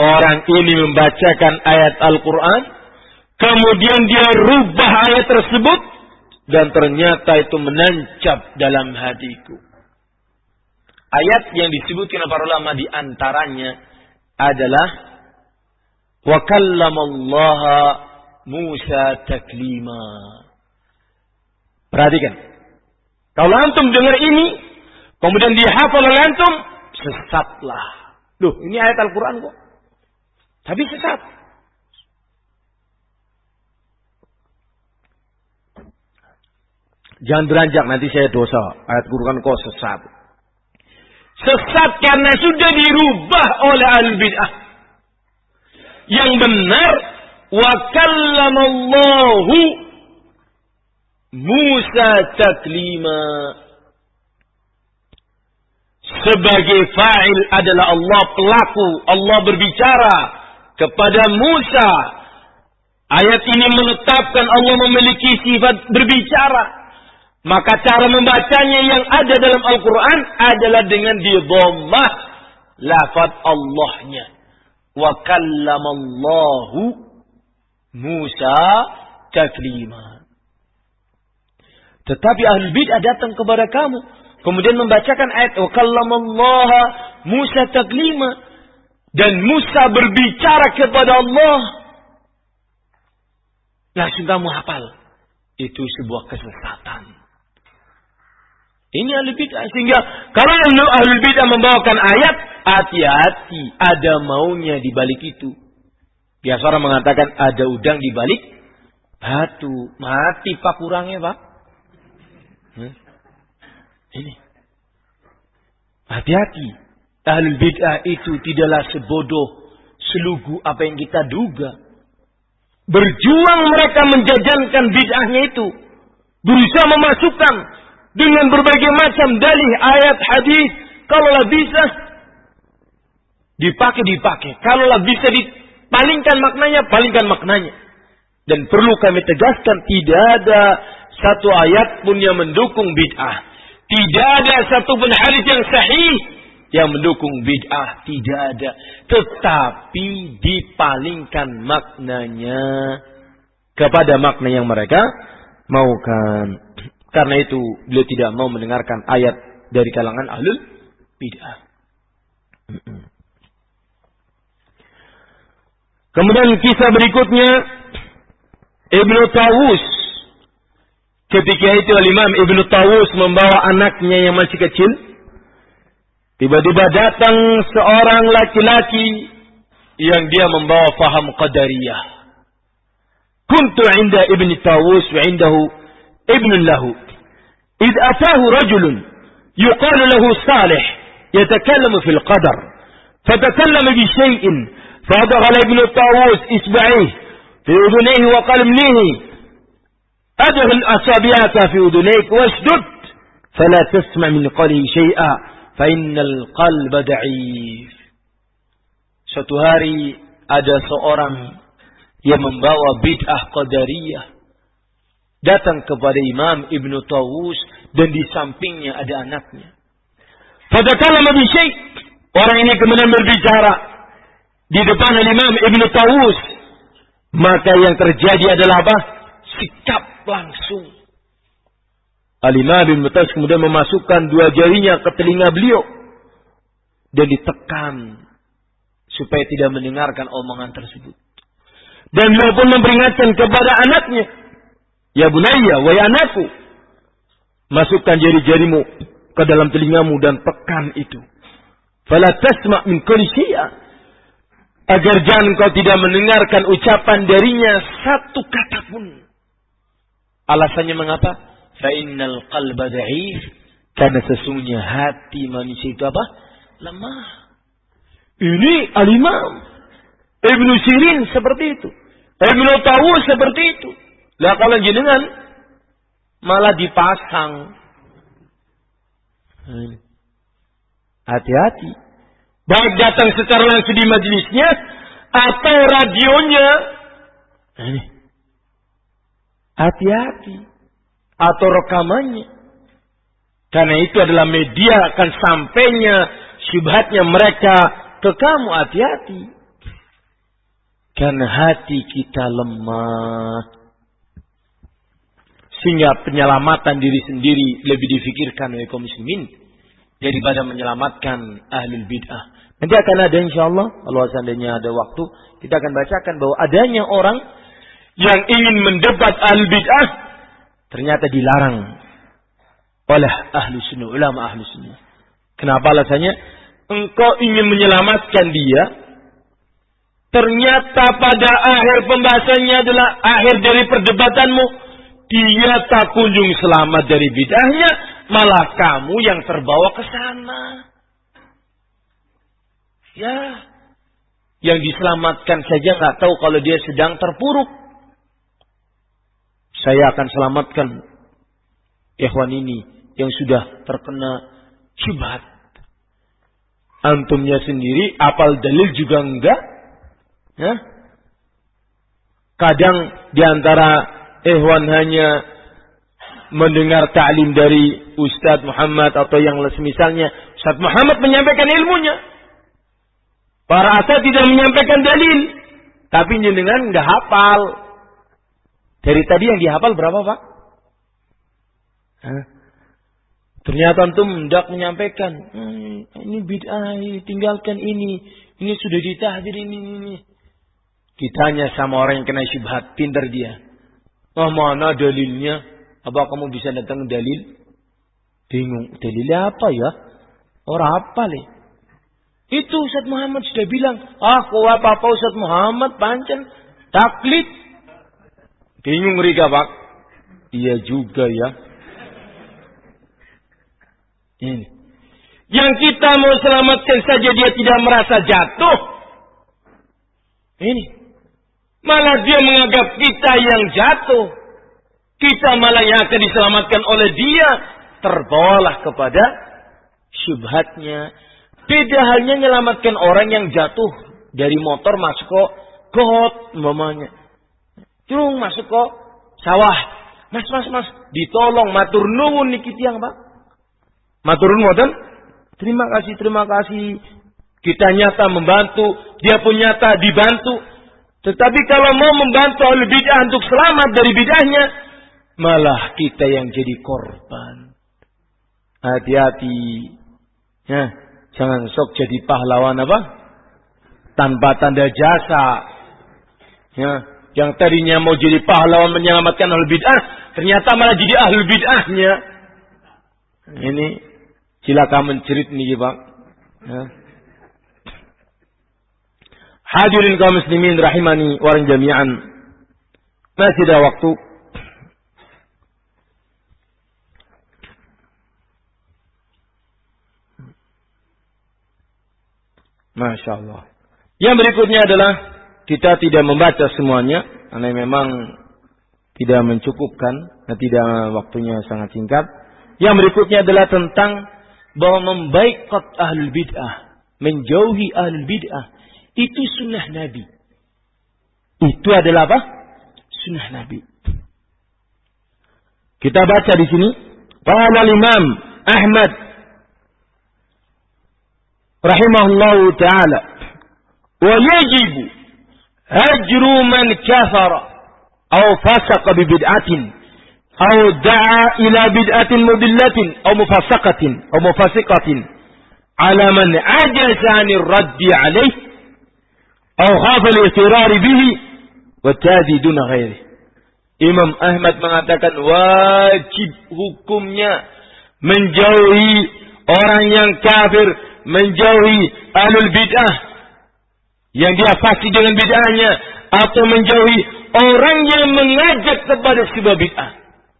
orang ini membacakan ayat Al-Quran, kemudian dia rubah ayat tersebut, dan ternyata itu menancap dalam hatiku. Ayat yang disebutkan para ulama di antaranya adalah wa kallamallaha Musa taklima. Perhatikan. Kalau antum dengar ini, kemudian dihafal oleh antum, sesatlah. Loh, ini ayat Al-Quran kok. Tapi sesat. Jangan beranjak, nanti saya dosa. Ayat Quran kok sesat. Sesat karena sudah dirubah oleh al-bid'ah. Yang benar, wa kallamallahu Musa taklima. Sebagai fa'il adalah Allah pelaku. Allah berbicara kepada Musa. Ayat ini menetapkan Allah memiliki sifat berbicara maka cara membacanya yang ada dalam Al-Quran adalah dengan dhammah lafad Allahnya wa kallamallahu Musa taklima tetapi ahli bid'ah datang kepada kamu. Kemudian membacakan ayat. Wa kallamallaha Musa taklima. Dan Musa berbicara kepada Allah. Langsung kamu hafal. Itu sebuah kesesatan. Ini ahli bid'ah. Sehingga kalau ahli bid'ah membawakan ayat. Hati-hati. Ada maunya di balik itu. Biasa orang mengatakan ada udang di balik batu. Mati pak kurangnya pak. Hmm? Ini. Hati-hati. Ahlul bid'ah itu tidaklah sebodoh, selugu apa yang kita duga. Berjuang mereka menjajankan bid'ahnya itu. Berusaha memasukkan dengan berbagai macam dalih ayat hadis. Kalaulah bisa dipakai dipakai. Kalaulah bisa dipalingkan maknanya, palingkan maknanya. Dan perlu kami tegaskan tidak ada satu ayat pun yang mendukung bid'ah. Tidak ada satu pun hadis yang sahih yang mendukung bid'ah. Tidak ada. Tetapi dipalingkan maknanya kepada makna yang mereka maukan. Karena itu beliau tidak mau mendengarkan ayat dari kalangan ahlul bid'ah. Kemudian kisah berikutnya Ibnu Tawus. Ketika itu Imam Ibnu Tawus membawa anaknya yang masih kecil. Tiba-tiba datang seorang laki-laki yang dia membawa faham qadariyah. Kuntu inda Ibnu Tawus wa indahu ابن له. إذ أتاه رجل يقال له صالح يتكلم في القدر فتكلم بشيء فأدخل ابن الطاووس إسبعيه في أذنيه وقال منيه أدخل أصابعك في أذنيك واشدد فلا تسمع من قلبي شيئا فإن القلب ضعيف. Suatu hari ada seorang yang membawa bid'ah qadariyah. Datang kepada Imam Ibnu Tawus dan di sampingnya ada anaknya. Fadakalama bi syai' orang ini kemudian berbicara di depan Imam Ibn Tawus. Maka yang terjadi adalah apa? Sikap langsung. Al-Imam Ibn Tawus kemudian memasukkan dua jarinya ke telinga beliau. Dan ditekan. Supaya tidak mendengarkan omongan tersebut. Dan beliau pun memperingatkan kepada anaknya. Ya bunaya, wahai anakku. Masukkan jari-jarimu ke dalam telingamu dan tekan itu. Fala tasma' min agar jangan kau tidak mendengarkan ucapan darinya satu kata pun. Alasannya mengapa? Fa'innal qalba da'if. Karena sesungguhnya hati manusia itu apa? Lemah. Ini al-imam. Ibnu Sirin seperti itu. Ibnu Tawu seperti itu. Lah kalau jenengan malah dipasang. Hati-hati. Baik datang secara langsung di majelisnya atau radionya. Hati-hati. Atau rekamannya. Karena itu adalah media akan sampainya syubhatnya mereka ke kamu. Hati-hati. Karena hati kita lemah. Sehingga penyelamatan diri sendiri lebih difikirkan oleh kaum muslimin daripada menyelamatkan ahlul bid'ah. Nanti akan ada insya Allah, kalau seandainya ada waktu, kita akan bacakan bahwa adanya orang yang ingin mendebat ahlul bid'ah, ternyata dilarang oleh ahlu sunnah, ulama ahlu sunnah. Kenapa alasannya? Engkau ingin menyelamatkan dia, ternyata pada akhir pembahasannya adalah akhir dari perdebatanmu, dia tak kunjung selamat dari bid'ahnya, malah kamu yang terbawa ke sana. Ya, yang diselamatkan saja nggak tahu kalau dia sedang terpuruk. Saya akan selamatkan ikhwan ini yang sudah terkena syubhat. Antumnya sendiri apal dalil juga enggak. Ya? Kadang di antara ikhwan hanya mendengar ta'lim dari Ustadz Muhammad atau yang semisalnya. Ustadz Muhammad menyampaikan ilmunya. Para asal tidak menyampaikan dalil. Tapi jenengan nggak hafal. Dari tadi yang dihafal berapa pak? Hah? Ternyata antum tidak menyampaikan. Hmm, ini bid'ah, tinggalkan ini. Ini sudah ditahdir ini, ini. Ditanya sama orang yang kena syubhat, pintar dia. Oh mana dalilnya? Apa kamu bisa datang dalil? Bingung. Dalilnya apa ya? Orang apa nih? Itu Ustaz Muhammad sudah bilang. Ah, kau apa-apa Ustaz Muhammad pancen. Taklid. Bingung Rika Pak. Iya juga ya. Ini. Yang kita mau selamatkan saja dia tidak merasa jatuh. Ini. Malah dia menganggap kita yang jatuh. Kita malah yang akan diselamatkan oleh dia. Terbawalah kepada syubhatnya. Beda halnya menyelamatkan orang yang jatuh dari motor masuk ke got mamanya. Curung masuk ke sawah. Mas, mas, mas, ditolong matur nuwun niki tiang, Pak. Matur nuwun Terima kasih, terima kasih. Kita nyata membantu, dia pun nyata dibantu. Tetapi kalau mau membantu ahli bid'ah untuk selamat dari bid'ahnya, malah kita yang jadi korban. Hati-hati. Ya, jangan sok jadi pahlawan apa? Tanpa tanda jasa. Ya, yang tadinya mau jadi pahlawan menyelamatkan ahli bid'ah, ternyata malah jadi ahli bid'ahnya. Ini silakan mencerit nih, Pak. Ya. Hadirin kaum muslimin rahimani wa jami'an. Masih ada waktu. Masya Allah. Yang berikutnya adalah kita tidak membaca semuanya karena memang tidak mencukupkan dan tidak waktunya sangat singkat. Yang berikutnya adalah tentang bahwa membaikot ahlul bid'ah, menjauhi ahlul bid'ah itu sunnah Nabi. Itu adalah apa? Sunnah Nabi. Kita baca di sini. Qala Imam Ahmad rahimahullahu taala wa yajibu hajru man kafara aw fasaqa bi bid'atin aw da'a ila bid'atin mudillatin aw mufassaqatin aw mufasiqatin ala man ajaza 'anil raddi 'alayhi Au khafal istirari bihi wa duna ghairi. Imam Ahmad mengatakan wajib hukumnya menjauhi orang yang kafir, menjauhi alul bid'ah yang dia pasti dengan bid'ahnya atau menjauhi orang yang mengajak kepada sebuah bid'ah.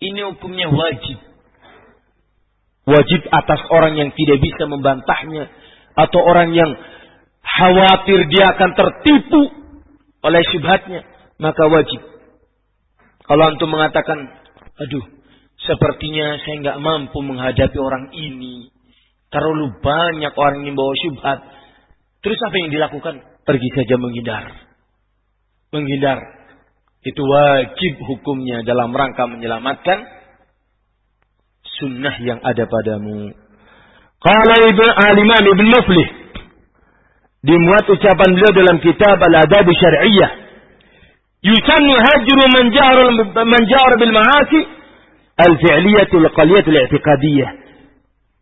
Ini hukumnya wajib. Wajib atas orang yang tidak bisa membantahnya atau orang yang khawatir dia akan tertipu oleh syubhatnya, maka wajib. Kalau antum mengatakan, aduh, sepertinya saya nggak mampu menghadapi orang ini. Terlalu banyak orang yang bawa syubhat. Terus apa yang dilakukan? Pergi saja menghindar. Menghindar. Itu wajib hukumnya dalam rangka menyelamatkan sunnah yang ada padamu. Kalau Ibn Al-Imam Ibn Muflih dimuat ucapan beliau dalam kitab Al-Adab Syar'iyyah. Yusannu hajru man jahar man jahar bil ma'asi al-fi'liyatul qaliyatul i'tiqadiyah.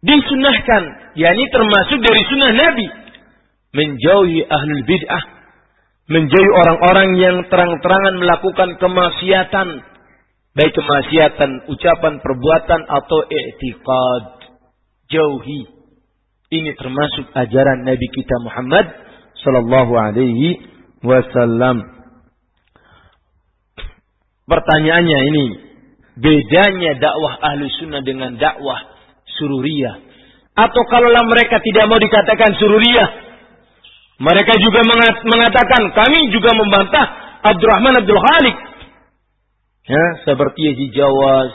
Disunnahkan, yakni termasuk dari sunnah Nabi menjauhi ahlul bid'ah, menjauhi orang-orang yang terang-terangan melakukan kemaksiatan, baik kemaksiatan ucapan, perbuatan atau i'tiqad. Jauhi ini termasuk ajaran Nabi kita Muhammad sallallahu alaihi wasallam. Pertanyaannya ini, bedanya dakwah ahlu sunnah dengan dakwah sururiyah. Atau kalaulah mereka tidak mau dikatakan sururiyah, mereka juga mengatakan, kami juga membantah Abdurrahman Abdul Khalik. Ya, seperti Yazid Jawaz,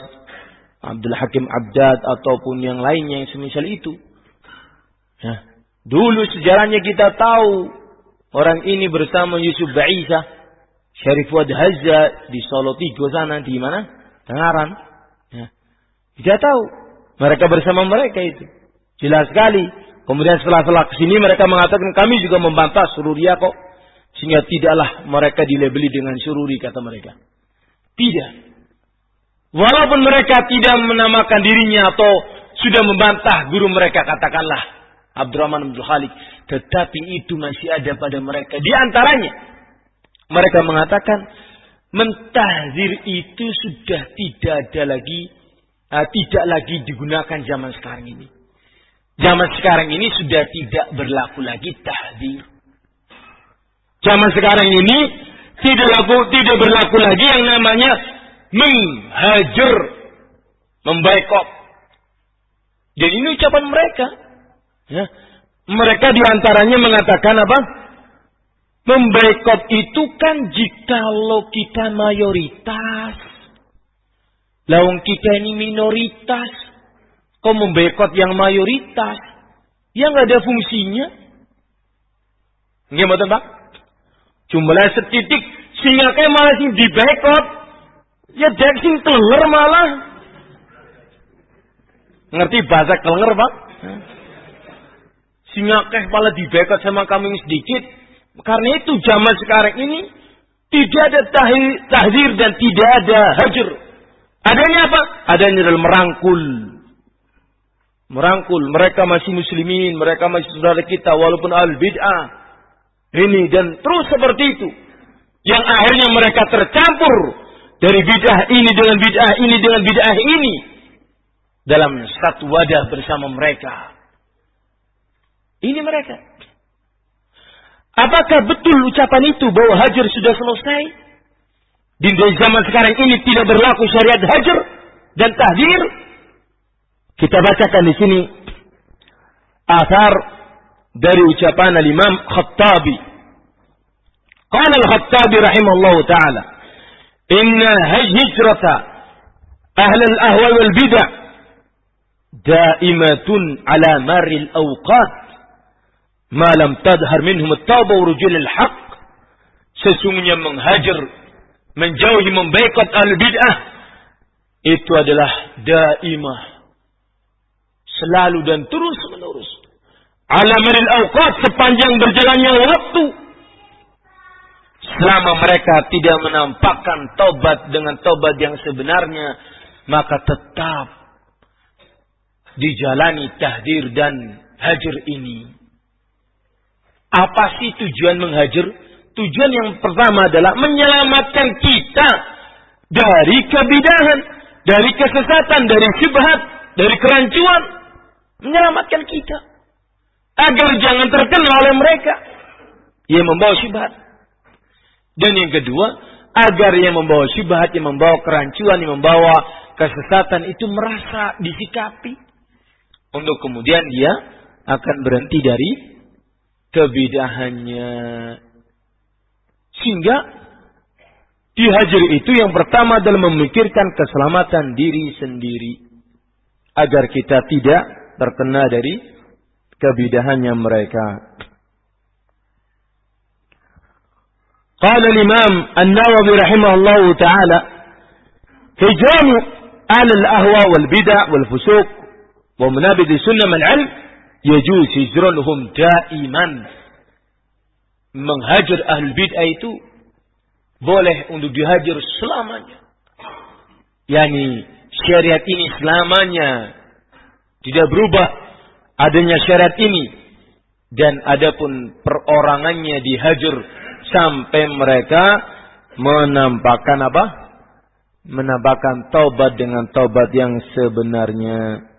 Abdul Hakim Abdad, ataupun yang lainnya yang semisal itu. Ya. Dulu sejarahnya kita tahu orang ini bersama Yusuf Ba'isa, Syarif Wad Hazza di Solo Tigo sana di mana? Tengaran. Ya. Kita tahu mereka bersama mereka itu. Jelas sekali. Kemudian setelah-setelah ke sini mereka mengatakan kami juga membantah sururiya kok. Sehingga tidaklah mereka dilebeli dengan sururi kata mereka. Tidak. Walaupun mereka tidak menamakan dirinya atau sudah membantah guru mereka katakanlah Abdurrahman bin Khalid. Tetapi itu masih ada pada mereka. Di antaranya, mereka mengatakan, mentahzir itu sudah tidak ada lagi, uh, tidak lagi digunakan zaman sekarang ini. Zaman sekarang ini sudah tidak berlaku lagi tahzir. Zaman sekarang ini tidak laku, tidak berlaku lagi yang namanya menghajar, membaikot. Dan ini ucapan mereka. Ya. Mereka di antaranya mengatakan apa? Memboikot itu kan jikalau kita mayoritas. Lawang kita ini minoritas. Kau memboikot yang mayoritas. Yang ada fungsinya. Nggak betul pak? Jumlah setitik Singa kayak malah sing dibekot. Ya dek sing teler malah. Ngerti bahasa kelenger, Pak? Singa kayak malah dibekot sama kambing sedikit. Karena itu zaman sekarang ini tidak ada tahdir dan tidak ada hajar. Adanya apa? Adanya dalam merangkul. Merangkul. Mereka masih muslimin. Mereka masih saudara kita. Walaupun al-bid'ah. Ini dan terus seperti itu. Yang akhirnya mereka tercampur. Dari bid'ah ini dengan bid'ah ini dengan bid'ah ini. Dalam satu wadah bersama mereka. Ini mereka. Apakah betul ucapan itu bahwa hajar sudah selesai? Di zaman sekarang ini tidak berlaku syariat hajar dan tahdir. Kita bacakan di sini asar dari ucapan al-Imam Khattabi. Qala al-Khattabi rahimahullah taala, "Inna hijrata ahli al-ahwa wal bid'ah daimatun ala maril awqat ma lam tadhar minhum at-taubah wa rujul al-haq." Sesungguhnya menghajar, menjauhi, membaikot al-bid'ah itu adalah daimah selalu dan terus menerus. Alamaril awqat sepanjang berjalannya waktu. Selama mereka tidak menampakkan tobat dengan tobat yang sebenarnya, maka tetap dijalani tahdir dan hajar ini. Apa sih tujuan menghajar? Tujuan yang pertama adalah menyelamatkan kita dari kebidahan, dari kesesatan, dari syubhat, dari kerancuan, menyelamatkan kita agar jangan terkenal oleh mereka yang membawa syubhat. Dan yang kedua, agar yang membawa syubhat, yang membawa kerancuan, yang membawa kesesatan itu merasa disikapi untuk kemudian dia akan berhenti dari kebidahannya. Sehingga dihajar itu yang pertama adalah memikirkan keselamatan diri sendiri agar kita tidak terkena dari kebidahannya mereka. قال الإمام النووي رحمه الله تعالى هجران أهل الأهوى والبدع والفسوق ومنابذ السنة من العلم Yajuz hijronuhum daiman. Menghajar ahlul bid'ah itu boleh untuk dihajar selamanya. Yani syariat ini selamanya tidak berubah adanya syariat ini dan adapun perorangannya dihajar sampai mereka menampakkan apa? Menampakkan taubat dengan taubat yang sebenarnya.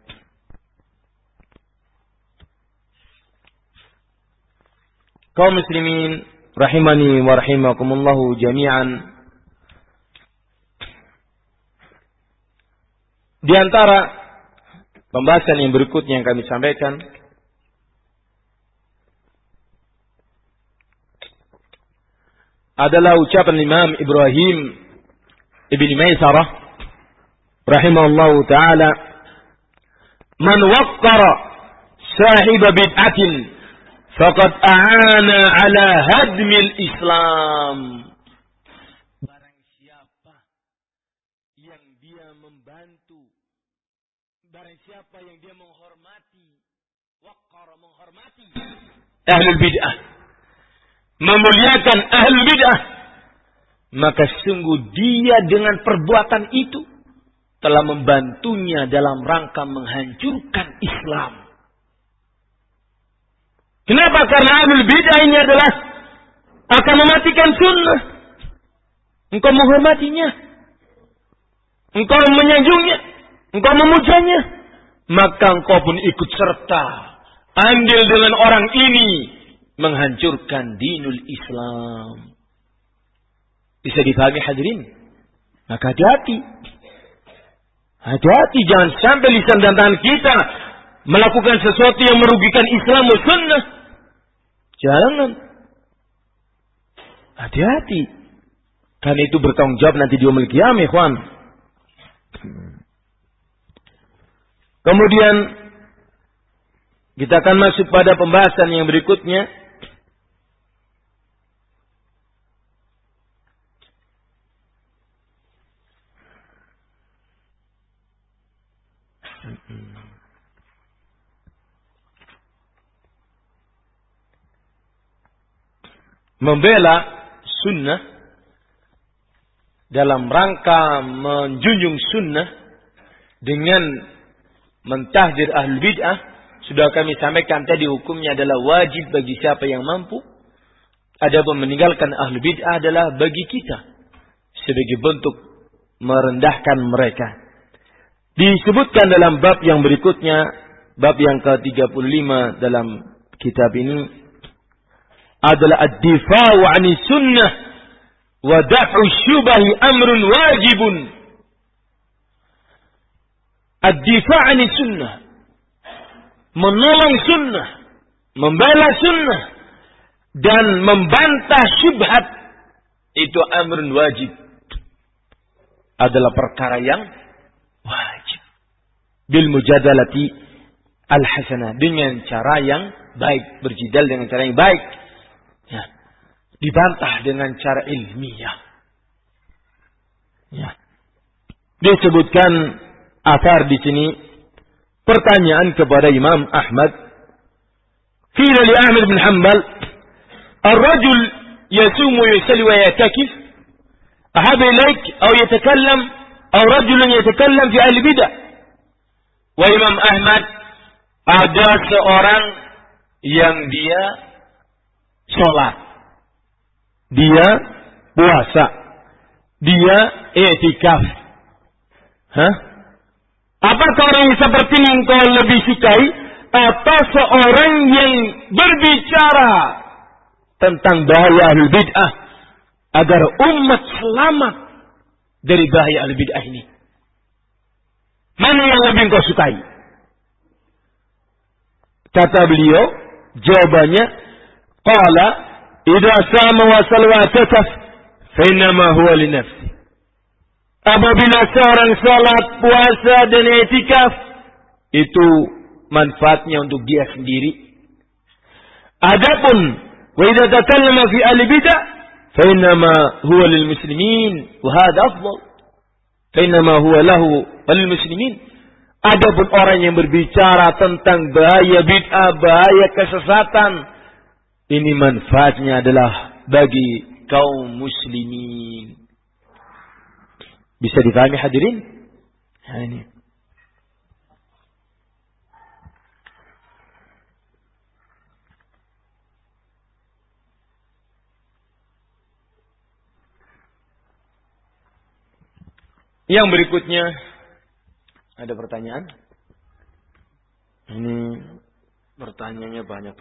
Kaum muslimin rahimani wa rahimakumullahu jami'an. Di antara Pembahasan yang berikutnya yang kami sampaikan adalah ucapan Imam Ibrahim Ibn Maisarah rahimahullah taala man waqqara sahib bid'atin faqad a'ana ala hadmil Islam ahlul bid'ah. Memuliakan ahlul bid'ah. Maka sungguh dia dengan perbuatan itu telah membantunya dalam rangka menghancurkan Islam. Kenapa? Karena ahlul bid'ah ini adalah akan mematikan sunnah. Engkau menghormatinya. Engkau menyanjungnya. Engkau memujanya. Maka engkau pun ikut serta andil dengan orang ini menghancurkan dinul Islam. Bisa dipahami hadirin? Maka hati-hati. Hati-hati jangan sampai lisan dan tangan kita melakukan sesuatu yang merugikan Islam dan sunnah. Jangan. Hati-hati. Karena itu bertanggung jawab nanti di umul kiamah, ikhwan. Kemudian kita akan masuk pada pembahasan yang berikutnya. Membela sunnah dalam rangka menjunjung sunnah dengan mentahdir ahli bid'ah sudah kami sampaikan tadi hukumnya adalah wajib bagi siapa yang mampu. Adapun meninggalkan ahli bid'ah adalah bagi kita sebagai bentuk merendahkan mereka. Disebutkan dalam bab yang berikutnya, bab yang ke-35 dalam kitab ini adalah ad-difa'u 'ani sunnah wa daf'u syubahi amrun wajibun. Ad-difa'u 'ani sunnah. Menolong sunnah, membela sunnah dan membantah syubhat itu amrun wajib adalah perkara yang wajib bil mujadalati al hasanah dengan cara yang baik berjidal dengan cara yang baik dibantah dengan cara ilmiah. Ya. Disebutkan asar di sini pertanyaan kepada Imam Ahmad. Qila li Ahmad bin Hanbal, "Ar-rajul yasumu yusalli wa yatakif, ahaba ilaik aw yatakallam aw rajulun yatakallam fi ahli bid'ah?" Wa Imam Ahmad, ada seorang yang dia sholat dia puasa dia etikaf Hah? apakah orang yang seperti ini engkau lebih sukai atau seorang yang berbicara tentang bahaya ahli bid'ah agar umat selamat dari bahaya ahli bid'ah ini. Mana yang lebih kau sukai? Kata beliau, jawabannya, Qala, Idza sama wa salwa tataf, fa huwa li nafsi. Apabila seorang salat, puasa dan etikaf, itu manfaatnya untuk dia sendiri. Adapun وإذا تكلم في أهل بدع فإنما هو للمسلمين وهذا أفضل فإنما هو له وللمسلمين Adapun orang yang berbicara tentang bahaya bid'ah, bahaya kesesatan, ini manfaatnya adalah bagi kaum muslimin. Bisa dipahami hadirin? Ini. Yang berikutnya ada pertanyaan? Ini pertanyaannya banyak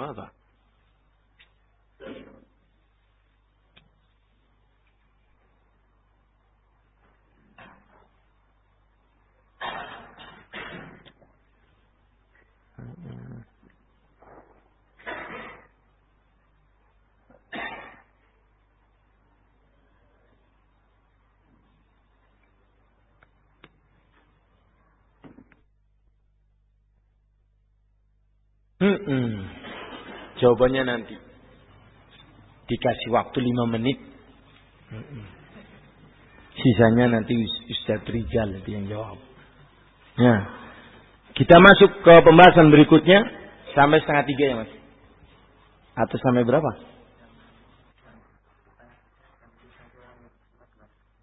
apa? Hmm. Jawabannya nanti. Dikasih waktu lima menit. Sisanya nanti Ustaz Rizal nanti yang jawab. Ya. Kita masuk ke pembahasan berikutnya. Sampai setengah tiga ya mas? Atau sampai berapa?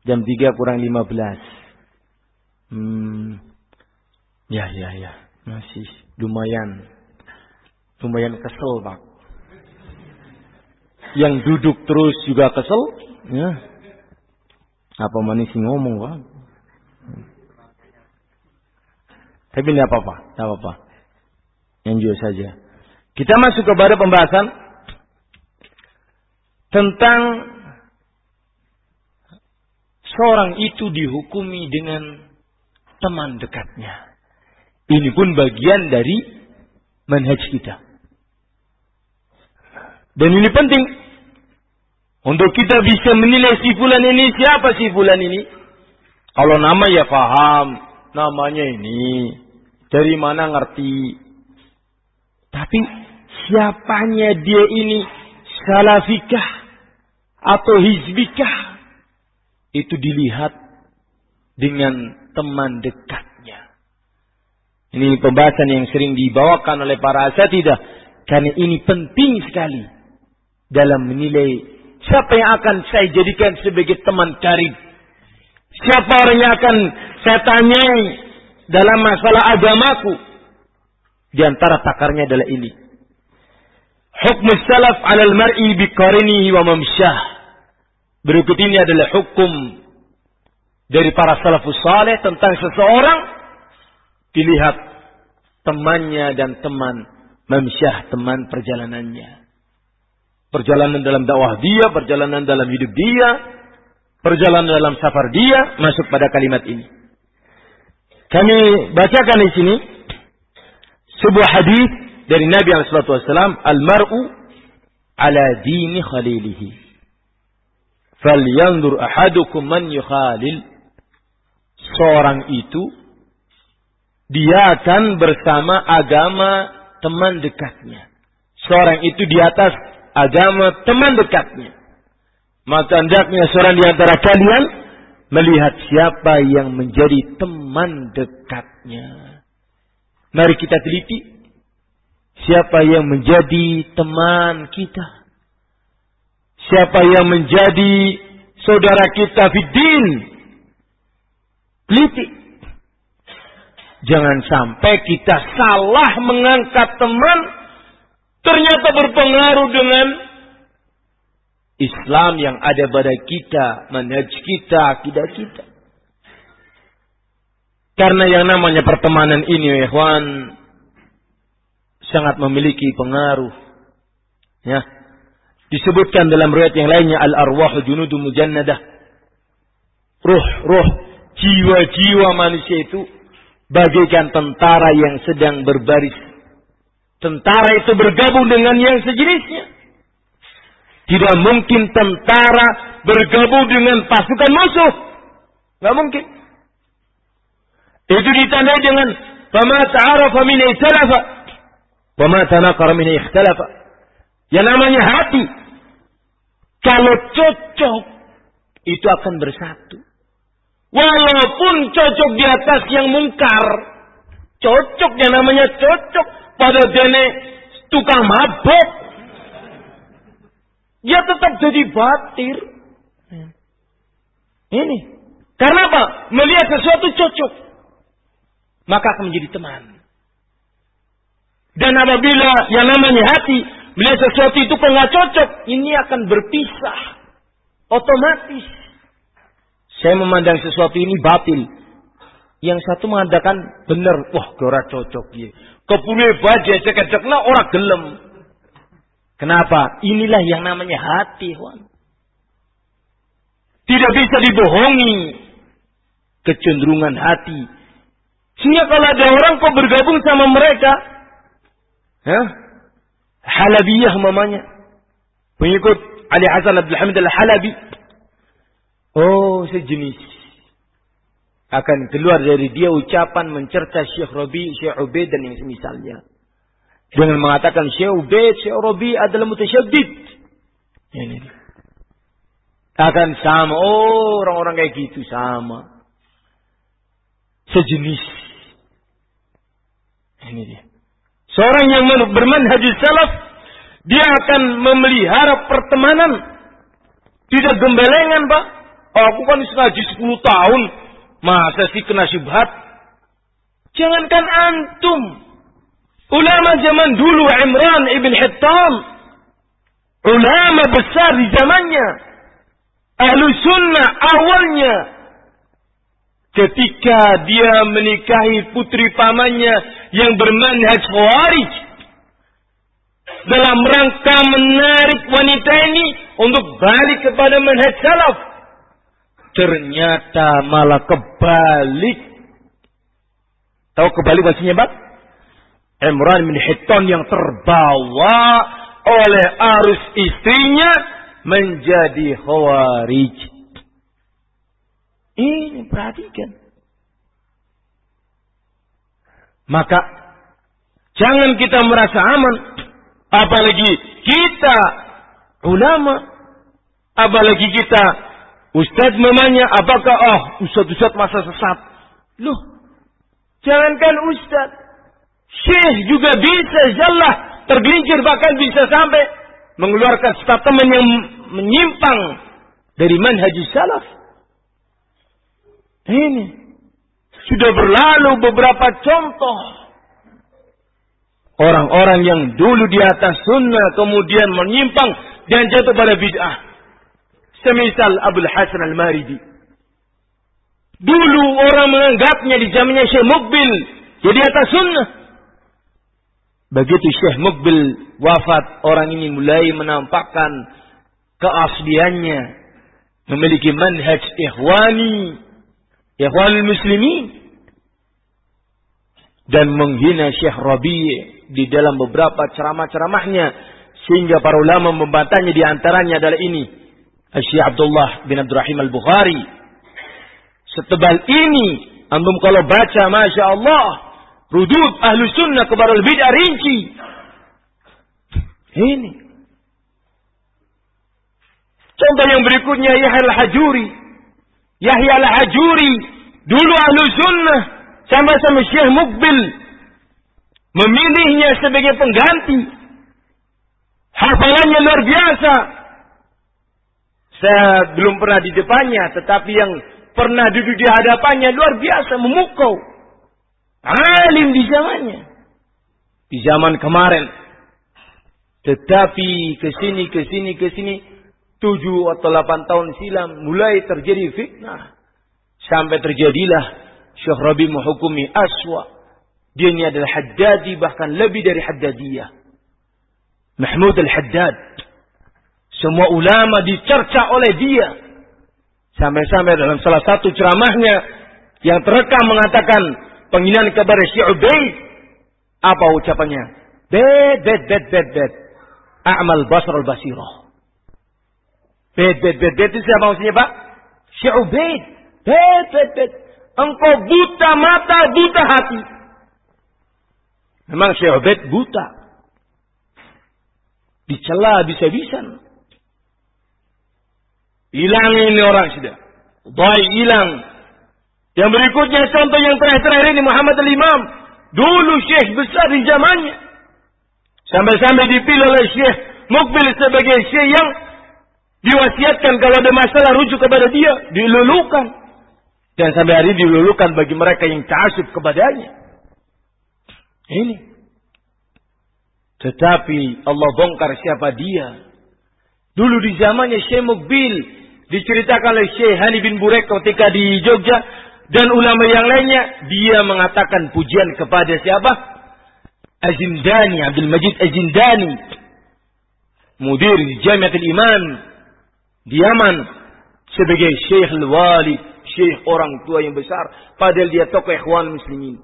Jam tiga kurang lima belas. Hmm. Ya, ya, ya. Masih lumayan lumayan kesel pak. Yang duduk terus juga kesel, ya. Apa manis ngomong pak? Tapi ini apa-apa, tidak apa-apa. Enjoy saja. Kita masuk kepada pembahasan tentang seorang itu dihukumi dengan teman dekatnya. Ini pun bagian dari manhaj kita. Dan ini penting. Untuk kita bisa menilai si fulan ini siapa si fulan ini. Kalau nama ya paham. Namanya ini. Dari mana ngerti. Tapi siapanya dia ini salafikah atau hizbikah itu dilihat dengan teman dekatnya. Ini pembahasan yang sering dibawakan oleh para asatidah. Karena ini penting sekali. Dalam menilai siapa yang akan saya jadikan sebagai teman karib. Siapa orang yang akan saya tanyai dalam masalah agamaku. Di antara takarnya adalah ini. Hukum salaf alal mar'i biqarinihi wa mamsyah. Berikut ini adalah hukum dari para salafus saleh tentang seseorang dilihat temannya dan teman memsyah teman perjalanannya. Perjalanan dalam dakwah dia, perjalanan dalam hidup dia, perjalanan dalam safar dia masuk pada kalimat ini. Kami bacakan di sini sebuah hadis dari Nabi SAW, "Al-mar'u ala dini khalilihi." Falyanzur ahadukum man yukhalil. Seorang itu dia akan bersama agama teman dekatnya. Seorang itu di atas agama teman dekatnya. Maka hendaknya seorang di antara kalian melihat siapa yang menjadi teman dekatnya. Mari kita teliti siapa yang menjadi teman kita. Siapa yang menjadi saudara kita fiddin. Teliti Jangan sampai kita salah mengangkat teman ternyata berpengaruh dengan Islam yang ada pada kita, manhaj kita, akidah kita. Karena yang namanya pertemanan ini, ya ikhwan, sangat memiliki pengaruh. Ya. Disebutkan dalam riwayat yang lainnya al-arwahu junudu mujannadah. Ruh-ruh jiwa-jiwa manusia itu bagaikan tentara yang sedang berbaris. Tentara itu bergabung dengan yang sejenisnya. Tidak mungkin tentara bergabung dengan pasukan musuh. Tidak mungkin. Itu ditandai dengan فَمَا تَعَرَفَ مِنْ اِخْتَلَفَ وَمَا تَنَقَرَ مِنْ اِخْتَلَفَ Yang namanya hati. Kalau cocok, itu akan bersatu. Walaupun cocok di atas yang mungkar. Cocok yang namanya cocok. Pada dene tukang mabok. Dia tetap jadi batir. Ini. Karena apa? Melihat sesuatu cocok. Maka akan menjadi teman. Dan apabila yang namanya hati melihat sesuatu itu kok cocok, ini akan berpisah otomatis. Saya memandang sesuatu ini batil. Yang satu mengatakan benar, wah gora cocok ya. Kepulih baja cekecekna orang gelem. Kenapa? Inilah yang namanya hati, Wan. Tidak bisa dibohongi kecenderungan hati. Sehingga kalau ada orang kok bergabung sama mereka, ya, Halabiyah mamanya, pengikut Ali Hasan Abdul Hamid al-Halabi, Oh, sejenis. Akan keluar dari dia ucapan mencerca Syekh Robi, Syekh Ubaid dan yang semisalnya. Dengan mengatakan Syekh Ubaid, Syekh Robi adalah mutasyaddid. Ini. Akan sama. Oh, orang-orang kayak gitu sama. Sejenis. Ini dia. Seorang yang bermanhaj salaf, dia akan memelihara pertemanan. Tidak gembelengan, Pak. Aku kan ngaji 10 tahun. Masa sih kena syubhat? Jangankan antum. Ulama zaman dulu Imran ibn Hittam. Ulama besar di zamannya. Ahlu sunnah awalnya. Ketika dia menikahi putri pamannya yang bermanhaj khawarij. Dalam rangka menarik wanita ini untuk balik kepada manhaj salaf Ternyata malah kebalik. Tahu kebalik maksudnya, Pak? Imran bin Hitton yang terbawa oleh arus istrinya menjadi khawarij. Ini perhatikan. Maka jangan kita merasa aman. Apalagi kita ulama. Apalagi kita Ustaz memangnya apakah oh Ustaz-Ustaz masa sesat? Loh, Jangankan ustaz. Syekh juga bisa jalah tergelincir bahkan bisa sampai mengeluarkan statement yang menyimpang dari manhaj salaf. Ini sudah berlalu beberapa contoh orang-orang yang dulu di atas sunnah kemudian menyimpang dan jatuh pada bid'ah. Semisal Abdul Hasan Al-Maridi. Dulu orang menganggapnya di zamannya Syekh Mukbil jadi atas sunnah. Begitu Syekh Mukbil wafat, orang ini mulai menampakkan keasliannya. Memiliki manhaj ikhwani, ikhwanul muslimin. Dan menghina Syekh Rabi' di dalam beberapa ceramah-ceramahnya. Sehingga para ulama membantahnya di antaranya adalah ini. Syekh Abdullah bin Abdurrahim Al-Bukhari. Setebal ini, antum kalau baca Masya Allah, Rudud ahlu sunnah kepada bid'ah rinci. Ini. Contoh yang berikutnya Yahya al-Hajuri. Yahya al-Hajuri. Dulu ahlu sunnah. Sama-sama Syekh Mukbil. Memilihnya sebagai pengganti. Hafalannya luar biasa. Saya belum pernah di depannya. Tetapi yang pernah duduk di hadapannya luar biasa. Memukau. Alim di zamannya. Di zaman kemarin. Tetapi ke sini, ke sini, ke sini. Tujuh atau delapan tahun silam. Mulai terjadi fitnah. Sampai terjadilah Syekh Rabi menghukumi aswa. Dia ini adalah haddadi bahkan lebih dari haddadiyah. Mahmud al-Haddad. Semua ulama dicerca oleh dia. Sampai-sampai dalam salah satu ceramahnya yang terekam mengatakan penghinaan kepada Ubaid. Apa ucapannya? Bed, bed, bed, bed, bed. A'mal basar al-basirah. Bed, bed, bed, bed. Itu siapa maksudnya Pak? Syekh Ubaid. Bed, bed, bed. Engkau buta mata, buta hati. Memang Syekh Ubaid buta. Dicela bisa-bisan. Hilang ini orang sudah. Baik hilang. Yang berikutnya contoh yang terakhir-terakhir ini Muhammad al-Imam. Dulu syekh besar di zamannya. Sampai-sampai dipilih oleh syekh Mukbil sebagai syekh yang diwasiatkan kalau ada masalah rujuk kepada dia. Dilulukan. Dan sampai hari ini dilulukan bagi mereka yang ta'asub kepadanya. Ini. Tetapi Allah bongkar siapa dia. Dulu di zamannya Syekh Mukbil diceritakan oleh Syekh Hani bin Burek ketika di Jogja dan ulama yang lainnya dia mengatakan pujian kepada siapa? Azindani, Abdul Majid Azindani. Mudir Jamiatul Iman di Yaman sebagai Syekh Al-Wali, Syekh orang tua yang besar, padahal dia tokoh ikhwan muslimin.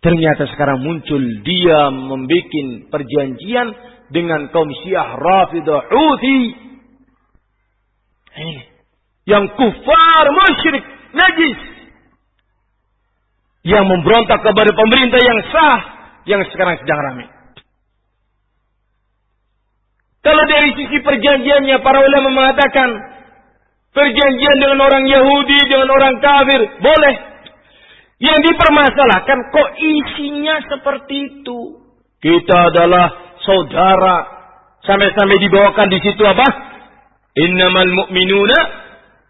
Ternyata sekarang muncul dia membuat perjanjian dengan kaum Syiah Rafidah Houthi. Yang kufar musyrik najis yang memberontak kepada pemerintah yang sah yang sekarang sedang ramai. Kalau dari sisi perjanjiannya para ulama mengatakan perjanjian dengan orang Yahudi dengan orang kafir boleh. Yang dipermasalahkan kok isinya seperti itu. Kita adalah saudara. Sampai-sampai dibawakan di situ apa? Innamal mu'minuna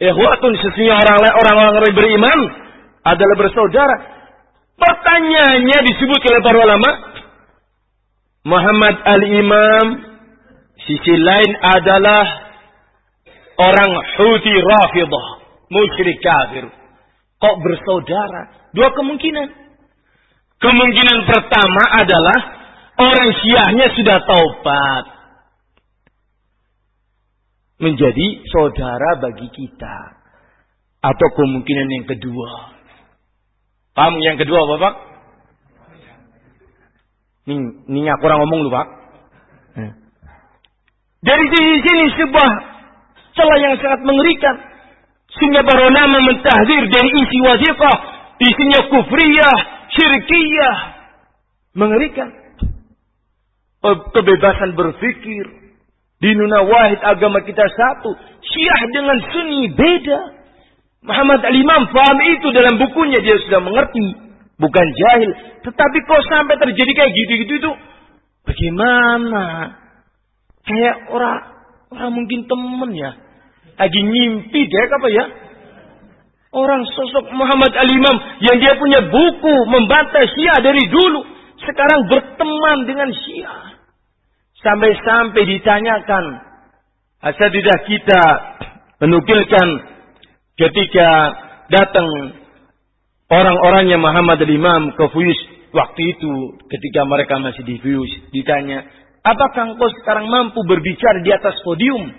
Ikhwatun sesungguhnya orang-orang yang beriman adalah bersaudara. Pertanyaannya disebut oleh para ulama. Muhammad al-Imam sisi lain adalah orang Houthi Rafidah, musyrik kafir. Kok bersaudara? Dua kemungkinan. Kemungkinan pertama adalah orang Syiahnya sudah taubat menjadi saudara bagi kita. Atau kemungkinan yang kedua. Paham yang kedua Bapak? Ini, ini aku orang ngomong lu Pak. Eh. Dari sini, sini sebuah celah yang sangat mengerikan. Sehingga para ulama mentahdir dari isi wazifah. Isinya kufriyah, syirkiyah. Mengerikan. Kebebasan berpikir, di Nuna Wahid agama kita satu. Syiah dengan Sunni beda. Muhammad Al-Imam faham itu dalam bukunya dia sudah mengerti, bukan jahil. Tetapi kok sampai terjadi kayak gitu-gitu itu bagaimana? Kayak orang orang mungkin temen ya. Lagi ngimpi deh apa ya? Orang sosok Muhammad Al-Imam yang dia punya buku membantah Syiah dari dulu. Sekarang berteman dengan Syiah. Sampai-sampai ditanyakan. Asadidah kita menukilkan ketika datang orang-orangnya Muhammad Al-Imam ke Fuyus. Waktu itu ketika mereka masih di Fuyus. Ditanya, apakah engkau sekarang mampu berbicara di atas podium?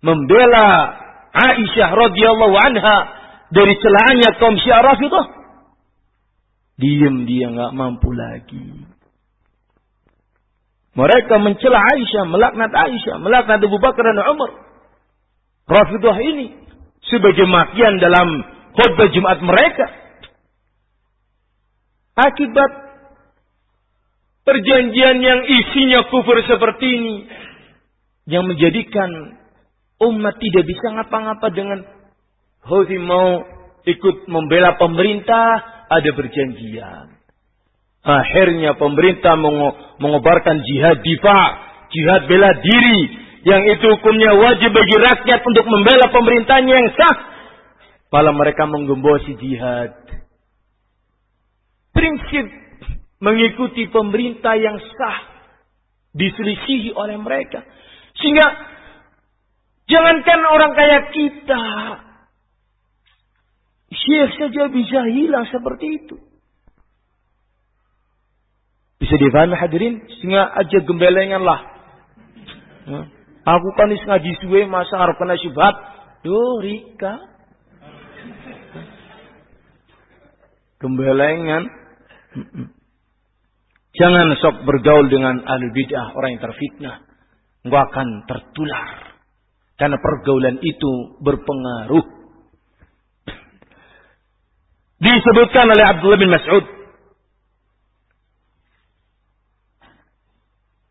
Membela Aisyah radhiyallahu anha dari celahnya kaum Syiah itu Diam dia nggak mampu lagi. Mereka mencela Aisyah, melaknat Aisyah, melaknat Abu Bakar dan Umar. Rafidah ini sebagai makian dalam khutbah Jumat mereka. Akibat perjanjian yang isinya kufur seperti ini yang menjadikan umat tidak bisa ngapa-ngapa dengan Houthi mau ikut membela pemerintah, ada perjanjian. Akhirnya pemerintah mengobarkan jihad difa, jihad bela diri, yang itu hukumnya wajib bagi rakyat untuk membela pemerintahnya yang sah. Malah mereka menggembosi jihad. Prinsip mengikuti pemerintah yang sah diselisihi oleh mereka. Sehingga jangankan orang kayak kita, Syekh saja bisa hilang seperti itu. Bisa difahami hadirin? Sehingga aja gembelengan lah. Ya. Aku kan ngaji suwe masa harap kena syubhat. Duh, Rika. Gembelengan. Jangan sok bergaul dengan ahli bid'ah, orang yang terfitnah. Engkau akan tertular. Karena pergaulan itu berpengaruh disebutkan oleh Abdullah bin Mas'ud.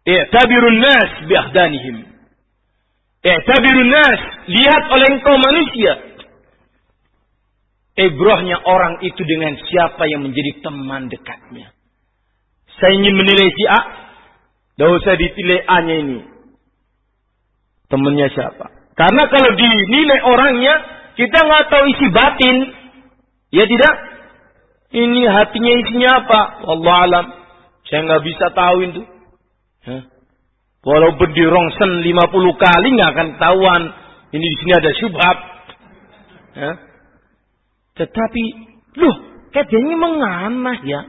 I'tabirun nas biahdanihim. I'tabirun nas, lihat oleh engkau manusia. Ibrohnya orang itu dengan siapa yang menjadi teman dekatnya. Saya ingin menilai si A. Tidak usah ditilai A-nya ini. Temannya siapa. Karena kalau dinilai orangnya, kita nggak tahu isi batin. Ya tidak? Ini hatinya isinya apa? Allah alam. Saya nggak bisa tahu itu. Hah? Walau sen 50 kali nggak akan ketahuan. Ini di sini ada syubhat. Hah? Tetapi, loh, katanya menganah ya.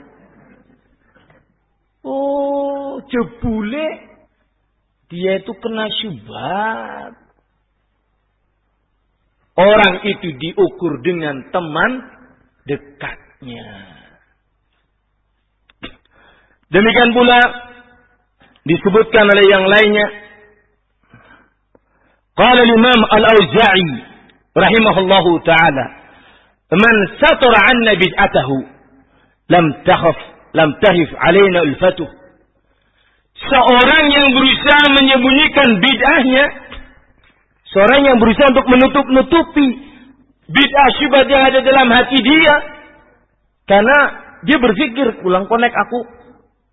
Oh, jebule dia itu kena syubhat. Orang itu diukur dengan teman dekatnya. Demikian pula disebutkan oleh yang lainnya. Qala Imam Al-Auza'i rahimahullahu taala, "Man satara 'anna bid'atahu lam takhaf lam tahif 'alaina ulfatuh." Seorang yang berusaha menyembunyikan bid'ahnya, seorang yang berusaha untuk menutup-nutupi bid'ah syubhat yang ada dalam hati dia. Karena dia berpikir, pulang konek aku.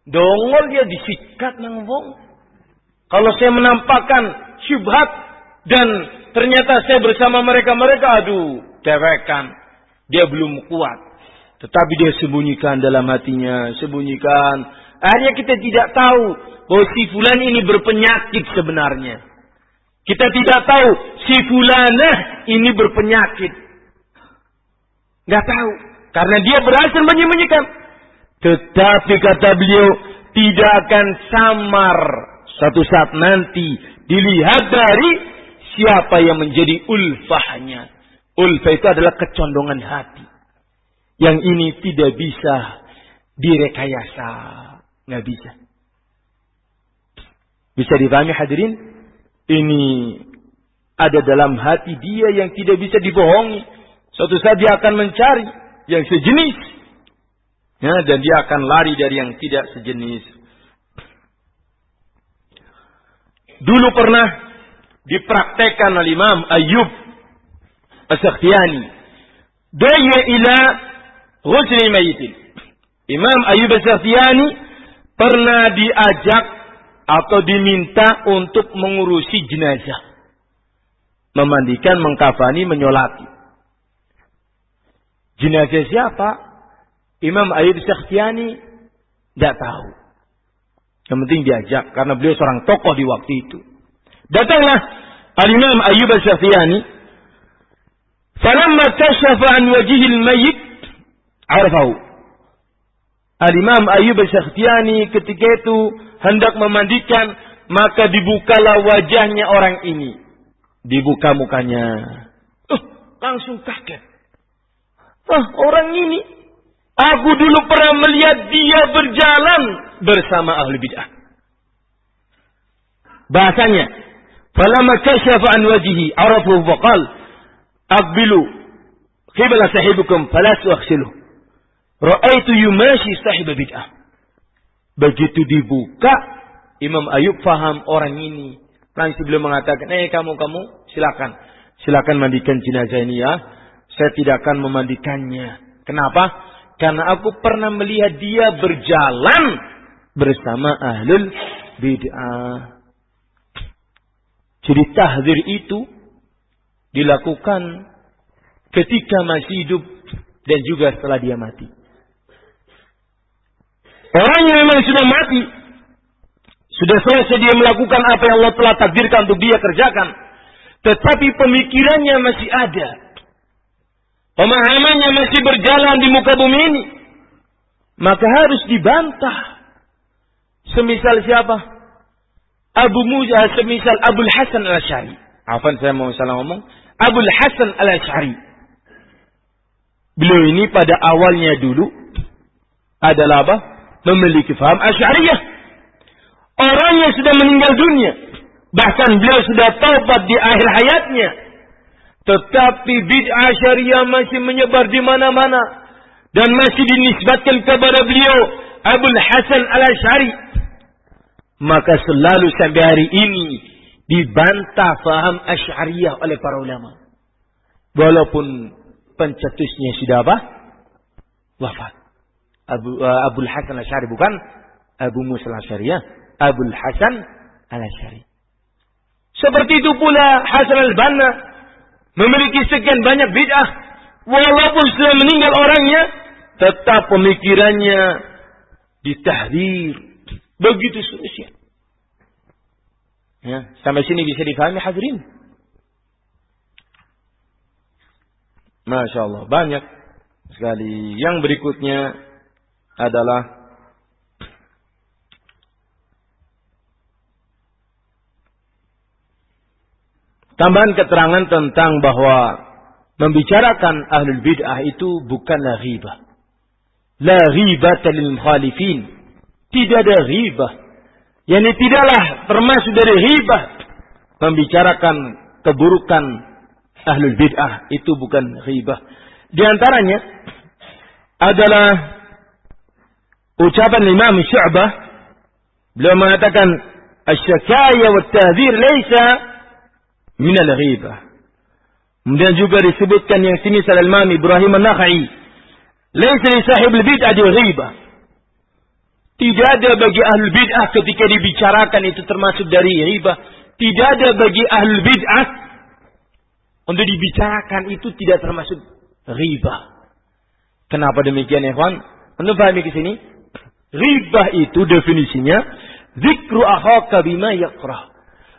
Dongol dia disikat nang wong. Kalau saya menampakkan syubhat dan ternyata saya bersama mereka-mereka, aduh, dewekan. Dia belum kuat. Tetapi dia sembunyikan dalam hatinya, sembunyikan. Akhirnya kita tidak tahu bahwa si fulan ini berpenyakit sebenarnya. Kita tidak tahu si fulanah ini berpenyakit. Nggak tahu. Karena dia berhasil menyembunyikan. Tetapi kata beliau, tidak akan samar satu saat nanti dilihat dari siapa yang menjadi ulfahnya. Ulfah itu adalah kecondongan hati. Yang ini tidak bisa direkayasa. Nggak bisa. Bisa dipahami hadirin? Ini ada dalam hati dia yang tidak bisa dibohongi. Suatu saat dia akan mencari yang sejenis. Ya, dan dia akan lari dari yang tidak sejenis. Dulu pernah dipraktekkan oleh Imam Ayub As-Sakhtiyani Daya ila ghusli mayitin. Imam Ayub Syafiani pernah diajak atau diminta untuk mengurusi jenazah. Memandikan, mengkafani, menyolati. Jenazah siapa? Imam Ayub Syafiani tidak tahu. Yang penting diajak karena beliau seorang tokoh di waktu itu. Datanglah Al-Imam Ayyub Al-Syafi'ani. Falamma kashafa an wajihil mayyit arafahu. Al-Imam Ayyub Al-Syafi'ani ketika itu hendak memandikan maka dibukalah wajahnya orang ini. Dibuka mukanya. Uh, langsung kaget. Wah, orang ini Aku dulu pernah melihat dia berjalan bersama ahli bid'ah. Bahasanya, "Falamma kashafa an wajhihi arafu wa qal aqbilu qibla sahibukum fala tughsilu." Ra'aitu yumashi sahib bid'ah. Begitu dibuka, Imam Ayub faham orang ini. Langsung beliau mengatakan, "Eh kamu kamu silakan. Silakan mandikan jenazah ini ya. Saya tidak akan memandikannya." Kenapa? Karena aku pernah melihat dia berjalan bersama ahlul bid'ah. Jadi tahdir itu dilakukan ketika masih hidup dan juga setelah dia mati. Orang yang memang sudah mati, sudah selesai dia melakukan apa yang Allah telah takdirkan untuk dia kerjakan. Tetapi pemikirannya masih ada. Pemahamannya masih berjalan di muka bumi ini. Maka harus dibantah. Semisal siapa? Abu Musa, semisal Abul Hasan al-Ash'ari. Afan saya mau salah ngomong. Abul Hasan al-Ash'ari. Beliau ini pada awalnya dulu adalah apa? Memiliki faham Asy'ariyah. Orang yang sudah meninggal dunia. Bahkan beliau sudah taubat di akhir hayatnya tetapi bid'ah syariah masih menyebar di mana-mana. Dan masih dinisbatkan kepada beliau Abul Hasan al-Ash'ari. Maka selalu sampai hari ini dibantah faham Asy'ariyah oleh para ulama. Walaupun pencetusnya sudah apa? Wafat. Abu, uh, Hasan al-Ash'ari bukan Abu Musa al-Ash'ariyah. Abul Hasan al-Ash'ari. Seperti itu pula Hasan al-Banna memiliki sekian banyak bid'ah, walaupun sudah meninggal orangnya, tetap pemikirannya ditahdir. Begitu seterusnya. Ya, sampai sini bisa difahami hadirin. Masya Allah, banyak sekali. Yang berikutnya adalah Tambahan keterangan tentang bahwa membicarakan ahlul bid'ah itu bukanlah ghibah. La ghibata lil mukhalifin. Tidak ada ghibah. Yani tidaklah termasuk dari ghibah membicarakan keburukan ahlul bid'ah itu bukan ghibah. Di antaranya adalah ucapan Imam Syu'bah beliau mengatakan asyakaya wa tahdhir laisa minal ghibah. Kemudian juga disebutkan yang sini Imam Ibrahim An-Nakhai. Laisa li sahibul bid'ah ghibah. Tidak ada bagi ahlul bid'ah ketika dibicarakan itu termasuk dari ghibah. Tidak ada bagi ahlul bid'ah untuk dibicarakan itu tidak termasuk ghibah. Kenapa demikian ya kawan? Anda pahami ke sini? Ghibah itu definisinya zikru akhaka bima yakrah.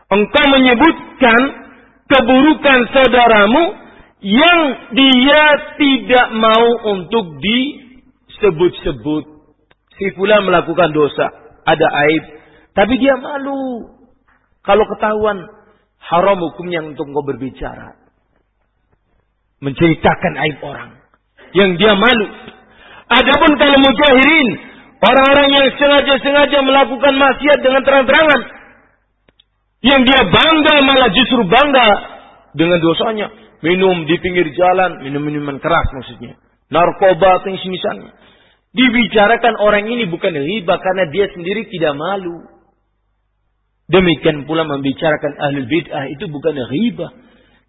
Engkau menyebutkan keburukan saudaramu yang dia tidak mau untuk disebut-sebut. Si fulan melakukan dosa, ada aib, tapi dia malu. Kalau ketahuan haram hukumnya untuk engkau berbicara. Menceritakan aib orang yang dia malu. Adapun kalau mujahirin, orang-orang yang sengaja-sengaja melakukan maksiat dengan terang-terangan, yang dia bangga malah justru bangga dengan dosanya. Minum di pinggir jalan, minum minuman keras maksudnya. Narkoba atau misalnya. Dibicarakan orang ini bukan riba karena dia sendiri tidak malu. Demikian pula membicarakan ahli bid'ah itu bukan riba.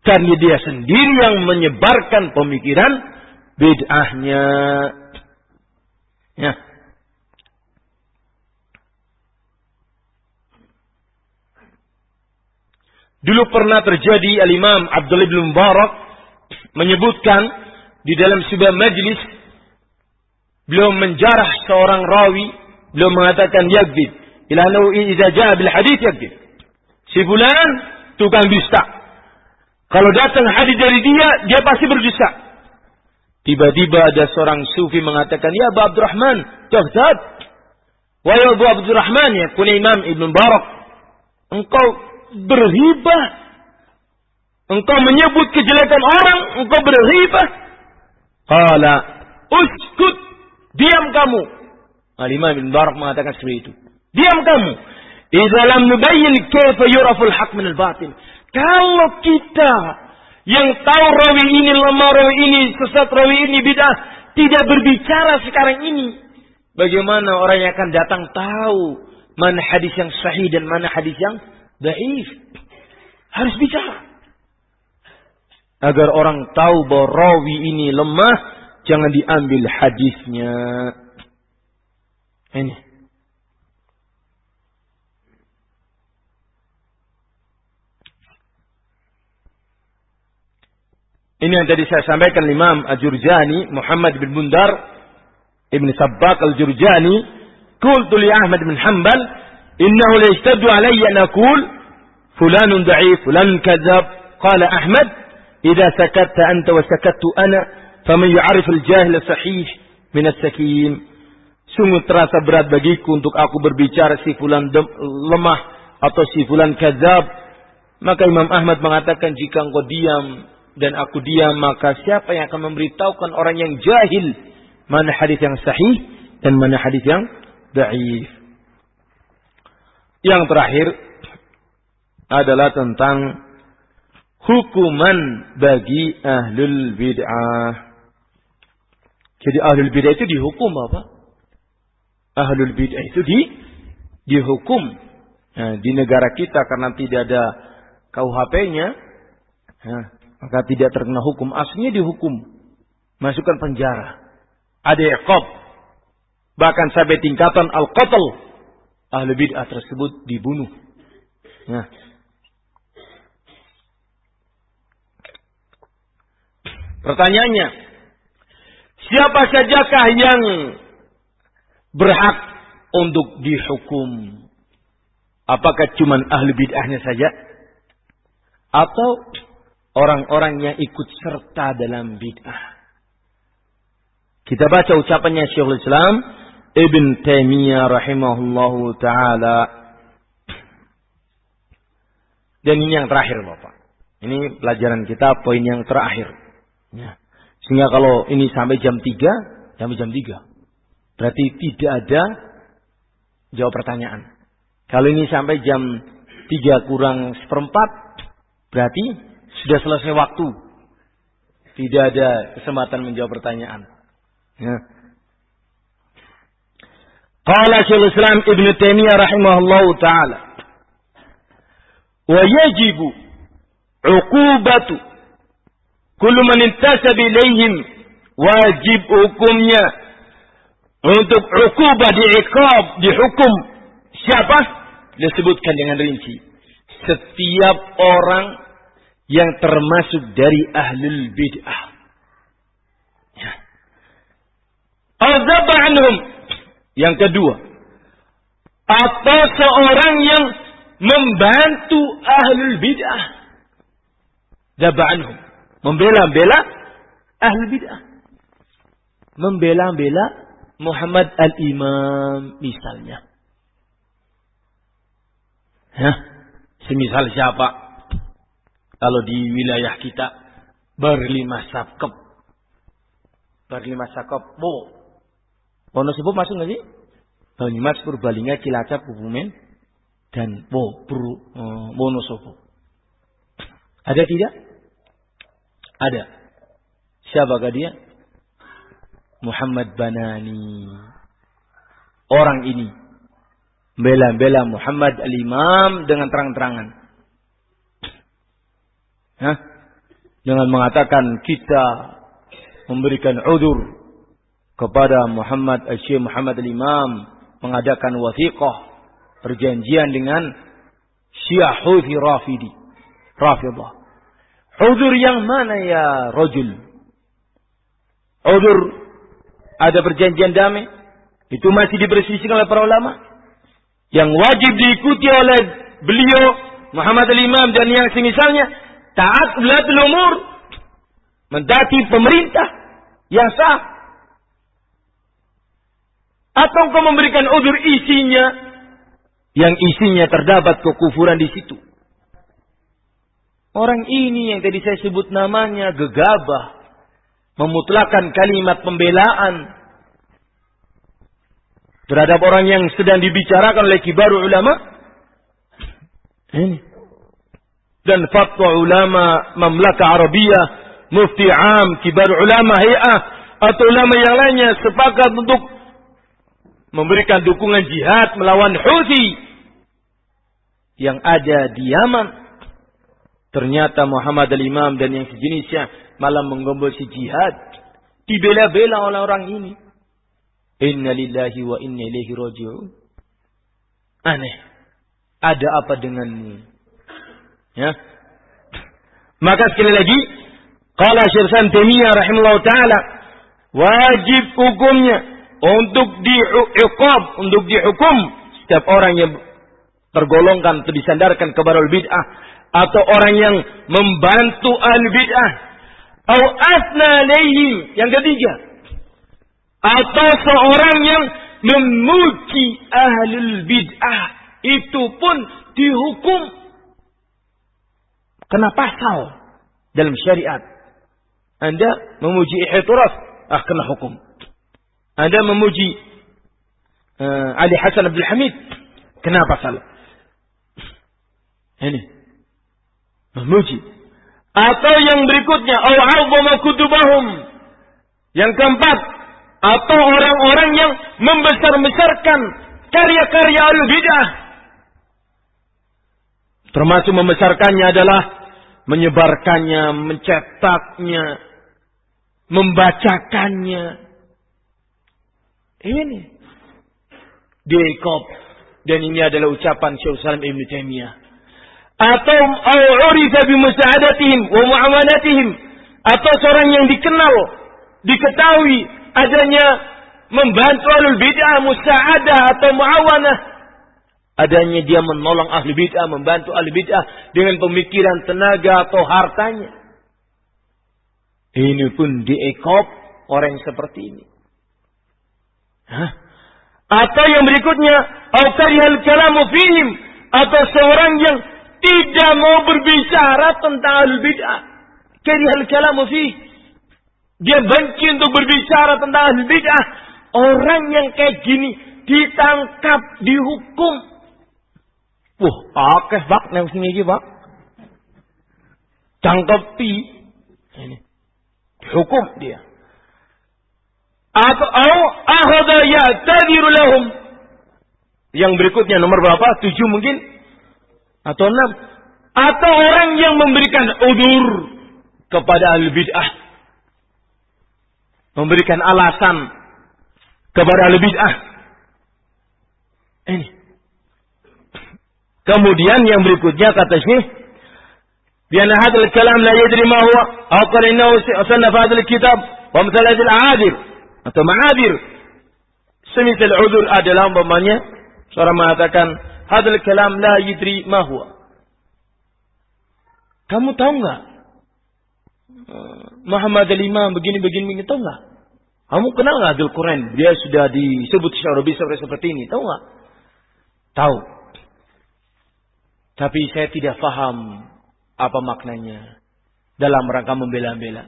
Karena dia sendiri yang menyebarkan pemikiran bid'ahnya. Ya. Dulu pernah terjadi Al-Imam Abdul bin Mubarak menyebutkan di dalam sebuah majlis beliau menjarah seorang rawi beliau mengatakan yakdzib ila nau'i idza jaa bil hadits yakdzib si fulan tukang dusta. Kalau datang hadis dari dia dia pasti berdusta. Tiba-tiba ada seorang sufi mengatakan ya Abu Abdurrahman kadzab wahai Abu Abdurrahman ya punya Imam Ibn Barak engkau berhibah. Engkau menyebut kejelekan orang, engkau berhibah. Qala, uskut, diam kamu. Al-Imam bin Barak mengatakan seperti itu. Diam kamu. Idza lam nubayyin kaifa yuraful haq min al-batil. Kalau kita yang tahu rawi ini lemah, rawi ini sesat, rawi ini bidah, tidak berbicara sekarang ini. Bagaimana orang yang akan datang tahu mana hadis yang sahih dan mana hadis yang Daif. Harus bicara. Agar orang tahu bahwa rawi ini lemah, jangan diambil hadisnya. Ini. Ini yang tadi saya sampaikan Imam Al-Jurjani, Muhammad bin Bundar, Ibn Sabbaq Al-Jurjani, Qultu li Ahmad bin Hanbal, إنه ليشتد علي أن أقول فلان ضعيف فلان كذاب قال أحمد إذا سكت أنت وسكت أنا فمن يعرف الجاهل الصحيح من السكين sungguh terasa berat bagiku untuk aku berbicara si fulan lemah atau si fulan kazab. maka Imam Ahmad mengatakan jika engkau diam dan aku diam maka siapa yang akan memberitahukan orang yang jahil mana hadis yang sahih dan mana hadis yang da'if. Yang terakhir adalah tentang hukuman bagi ahlul bid'ah. Jadi ahlul bid'ah itu dihukum apa? Ahlul bid'ah itu di dihukum. Nah, di negara kita karena tidak ada KUHP-nya, nah, maka tidak terkena hukum. Aslinya dihukum, masukkan penjara, ada iqab, bahkan sampai tingkatan al-qatl ahli bid'ah tersebut dibunuh. Nah. Pertanyaannya, siapa sajakah yang berhak untuk dihukum? Apakah cuma ahli bid'ahnya saja? Atau orang-orang yang ikut serta dalam bid'ah? Kita baca ucapannya Syekhul Islam Ibn Taimiyah rahimahullahu taala. Dan ini yang terakhir Bapak. Ini pelajaran kita poin yang terakhir. Ya. Sehingga kalau ini sampai jam 3, sampai jam 3. Berarti tidak ada jawab pertanyaan. Kalau ini sampai jam 3 kurang seperempat, berarti sudah selesai waktu. Tidak ada kesempatan menjawab pertanyaan. Ya. Qala Syaikhul Islam Ibn Taimiyah rahimahullahu taala. Wa yajibu uqubatu kullu man intasab ilaihim wajib hukumnya untuk ukubah diiqab dihukum siapa disebutkan dengan rinci setiap orang yang termasuk dari ahlul bid'ah ya. Anhum yang kedua, atau seorang yang membantu ahlul bid'ah. Daba'anhum. Membela-bela ahlul bid'ah. Membela-bela Muhammad al-Imam misalnya. Hah? Semisal siapa? Kalau di wilayah kita berlima sakep. Berlima sakep. Bu, Wonosobo masuk nggak sih? Banyumas, Purbalingga, Cilacap, Kebumen, dan Wo, Pur, uh, Wonosobo. Ada tidak? Ada. Siapakah dia? Muhammad Banani. Orang ini bela-bela Muhammad al-Imam dengan terang-terangan. Dengan mengatakan kita memberikan udur kepada Muhammad Syekh Muhammad al-Imam mengadakan wasiqah perjanjian dengan Syiah Houthi Rafidi. Rafidah. Udur yang mana ya rojul? Udur ada perjanjian damai. Itu masih diperselisihkan oleh para ulama. Yang wajib diikuti oleh beliau Muhammad al-Imam dan yang semisalnya taat ulatul umur mendati pemerintah yang sah atau kau memberikan udur isinya yang isinya terdapat kekufuran di situ. Orang ini yang tadi saya sebut namanya gegabah, memutlakan kalimat pembelaan terhadap orang yang sedang dibicarakan oleh kibaru ulama. Ini. Dan fatwa ulama Mamlaka Arabiyah, mufti am, kibar ulama hay'ah, atau ulama yang lainnya sepakat untuk memberikan dukungan jihad melawan Houthi yang ada di Yaman. Ternyata Muhammad al-Imam dan yang sejenisnya malah menggembosi jihad. Dibela-bela oleh orang ini. Inna lillahi wa inna ilaihi raji'un. Aneh. Ada apa denganmu? Ya. Maka sekali lagi, Qala Syirsan Taimiyah rahimahullah taala, wajib hukumnya untuk diuqab, untuk dihukum setiap orang yang tergolongkan atau disandarkan kepada bid'ah atau orang yang membantu al bid'ah atau asna yang ketiga atau seorang yang memuji ahlul bid'ah itu pun dihukum kena pasal dalam syariat. Anda memuji ihtiraf ah kena hukum anda memuji uh, Ali Hasan Abdul Hamid. Kenapa salah? Ini. Memuji. Atau yang berikutnya yang keempat atau orang-orang yang membesar-besarkan karya-karya al-bidah. Termasuk membesarkannya adalah menyebarkannya, mencetaknya, membacakannya. Ini diikop dan ini adalah ucapan Syekh Salim Ibn Taimiyah. Atau urifa bi musa'adatihim wa mu'awanatihim atau seorang yang dikenal diketahui adanya membantu alul bid'ah musa'adah atau muawanah. Adanya dia menolong ahli bid'ah membantu ahli bid'ah dengan pemikiran tenaga atau hartanya. Ini pun diekop orang seperti ini Atau yang berikutnya karihal kalamu fihim atau seorang yang tidak mau berbicara tentang al bid'ah. Karihal kalamu fi. Dia benci untuk berbicara tentang al bid'ah. Orang yang kayak gini ditangkap, dihukum. Wah, akeh bak sini iki, Pak. Tangkapi. Ini. Dihukum dia Atau ahada ya'tadiru lahum. Yang berikutnya nomor berapa? Tujuh mungkin atau enam atau orang yang memberikan udur kepada ahli bid'ah memberikan alasan kepada ahli bid'ah ini kemudian yang berikutnya kata Syekh بأن هذا الكلام لا يدري ما هو أو قال إنه صنف هذا الكتاب ومثل هذه العابر atau ma'abir semisal udur adalah umpamanya seorang mengatakan hadal kalam la yidri ma huwa. Kamu tahu nggak? Eh, Muhammad al-Imam begini-begini begini tahu nggak? Kamu kenal nggak Abdul Quran? Dia sudah disebut secara bisa seperti ini, tahu nggak? Tahu. Tapi saya tidak paham apa maknanya dalam rangka membela-bela.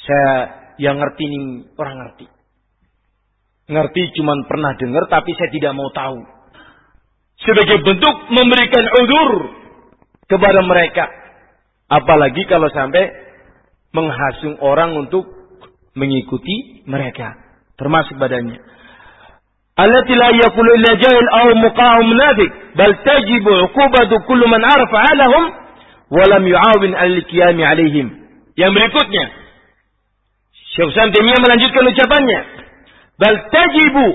Saya yang ngerti ini orang ngerti. Ngerti cuman pernah dengar tapi saya tidak mau tahu sebagai bentuk memberikan udur kepada mereka. Apalagi kalau sampai menghasung orang untuk mengikuti mereka. Termasuk badannya. La yakulu illa jahil alaihim. Yang berikutnya Syekh Samtemiyah melanjutkan ucapannya. Bal tajibu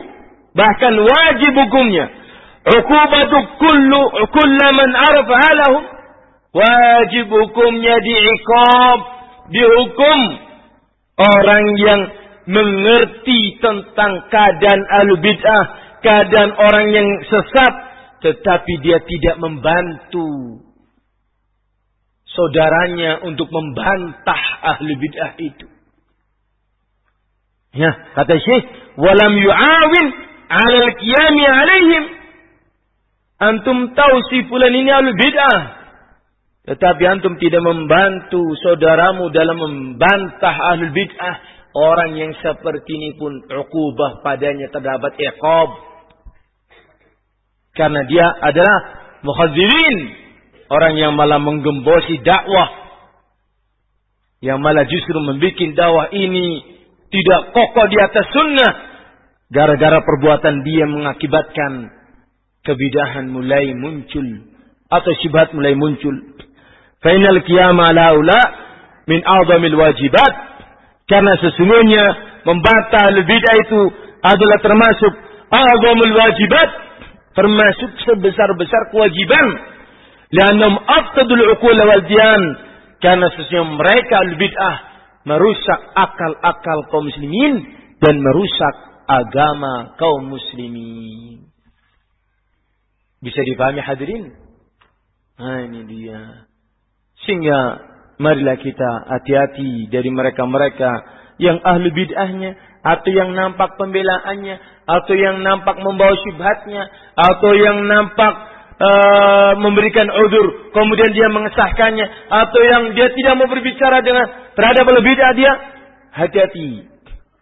bahkan wajib hukumnya. Ukubatu kullu kulla man arafa halahu. Wajib hukumnya diikab, dihukum orang yang mengerti tentang keadaan al-bid'ah, keadaan orang yang sesat, tetapi dia tidak membantu saudaranya untuk membantah ahli bid'ah itu. Ya, kata Syekh, walam yu'awin 'ala al-qiyami 'alaihim. Antum tahu si fulan ini ahli bid'ah. Tetapi antum tidak membantu saudaramu dalam membantah ahli bid'ah. Orang yang seperti ini pun ukubah padanya terdapat iqab. Karena dia adalah mukhadzirin. Orang yang malah menggembosi dakwah. Yang malah justru membuat dakwah ini tidak kokoh di atas sunnah. Gara-gara perbuatan dia mengakibatkan kebidahan mulai muncul. Atau syibhat mulai muncul. Fainal qiyamah laula min azamil wajibat. Karena sesungguhnya membantah bidah itu adalah termasuk azamul wajibat. Termasuk sebesar-besar kewajiban. Liannam aftadul uqul wal diyan. Karena sesungguhnya mereka al-bid'ah merusak akal-akal kaum muslimin dan merusak agama kaum muslimin. Bisa dipahami hadirin? Nah ini dia. Sehingga marilah kita hati-hati dari mereka-mereka yang ahli bid'ahnya atau yang nampak pembelaannya atau yang nampak membawa syubhatnya atau yang nampak uh, memberikan udur, kemudian dia mengesahkannya, atau yang dia tidak mau berbicara dengan terhadap lebih dia, hati-hati.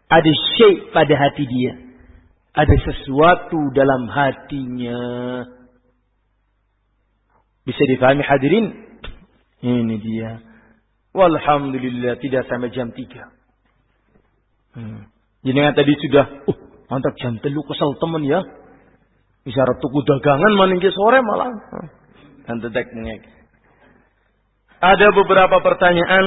Ada syait pada hati dia. Ada sesuatu dalam hatinya. Bisa difahami hadirin? Ini dia. Walhamdulillah tidak sampai jam 3. Hmm. Jadi tadi sudah, uh, mantap jam telu kesel teman ya. Bisa tuku dagangan maninggi sore malah. Dan tetek Ada beberapa pertanyaan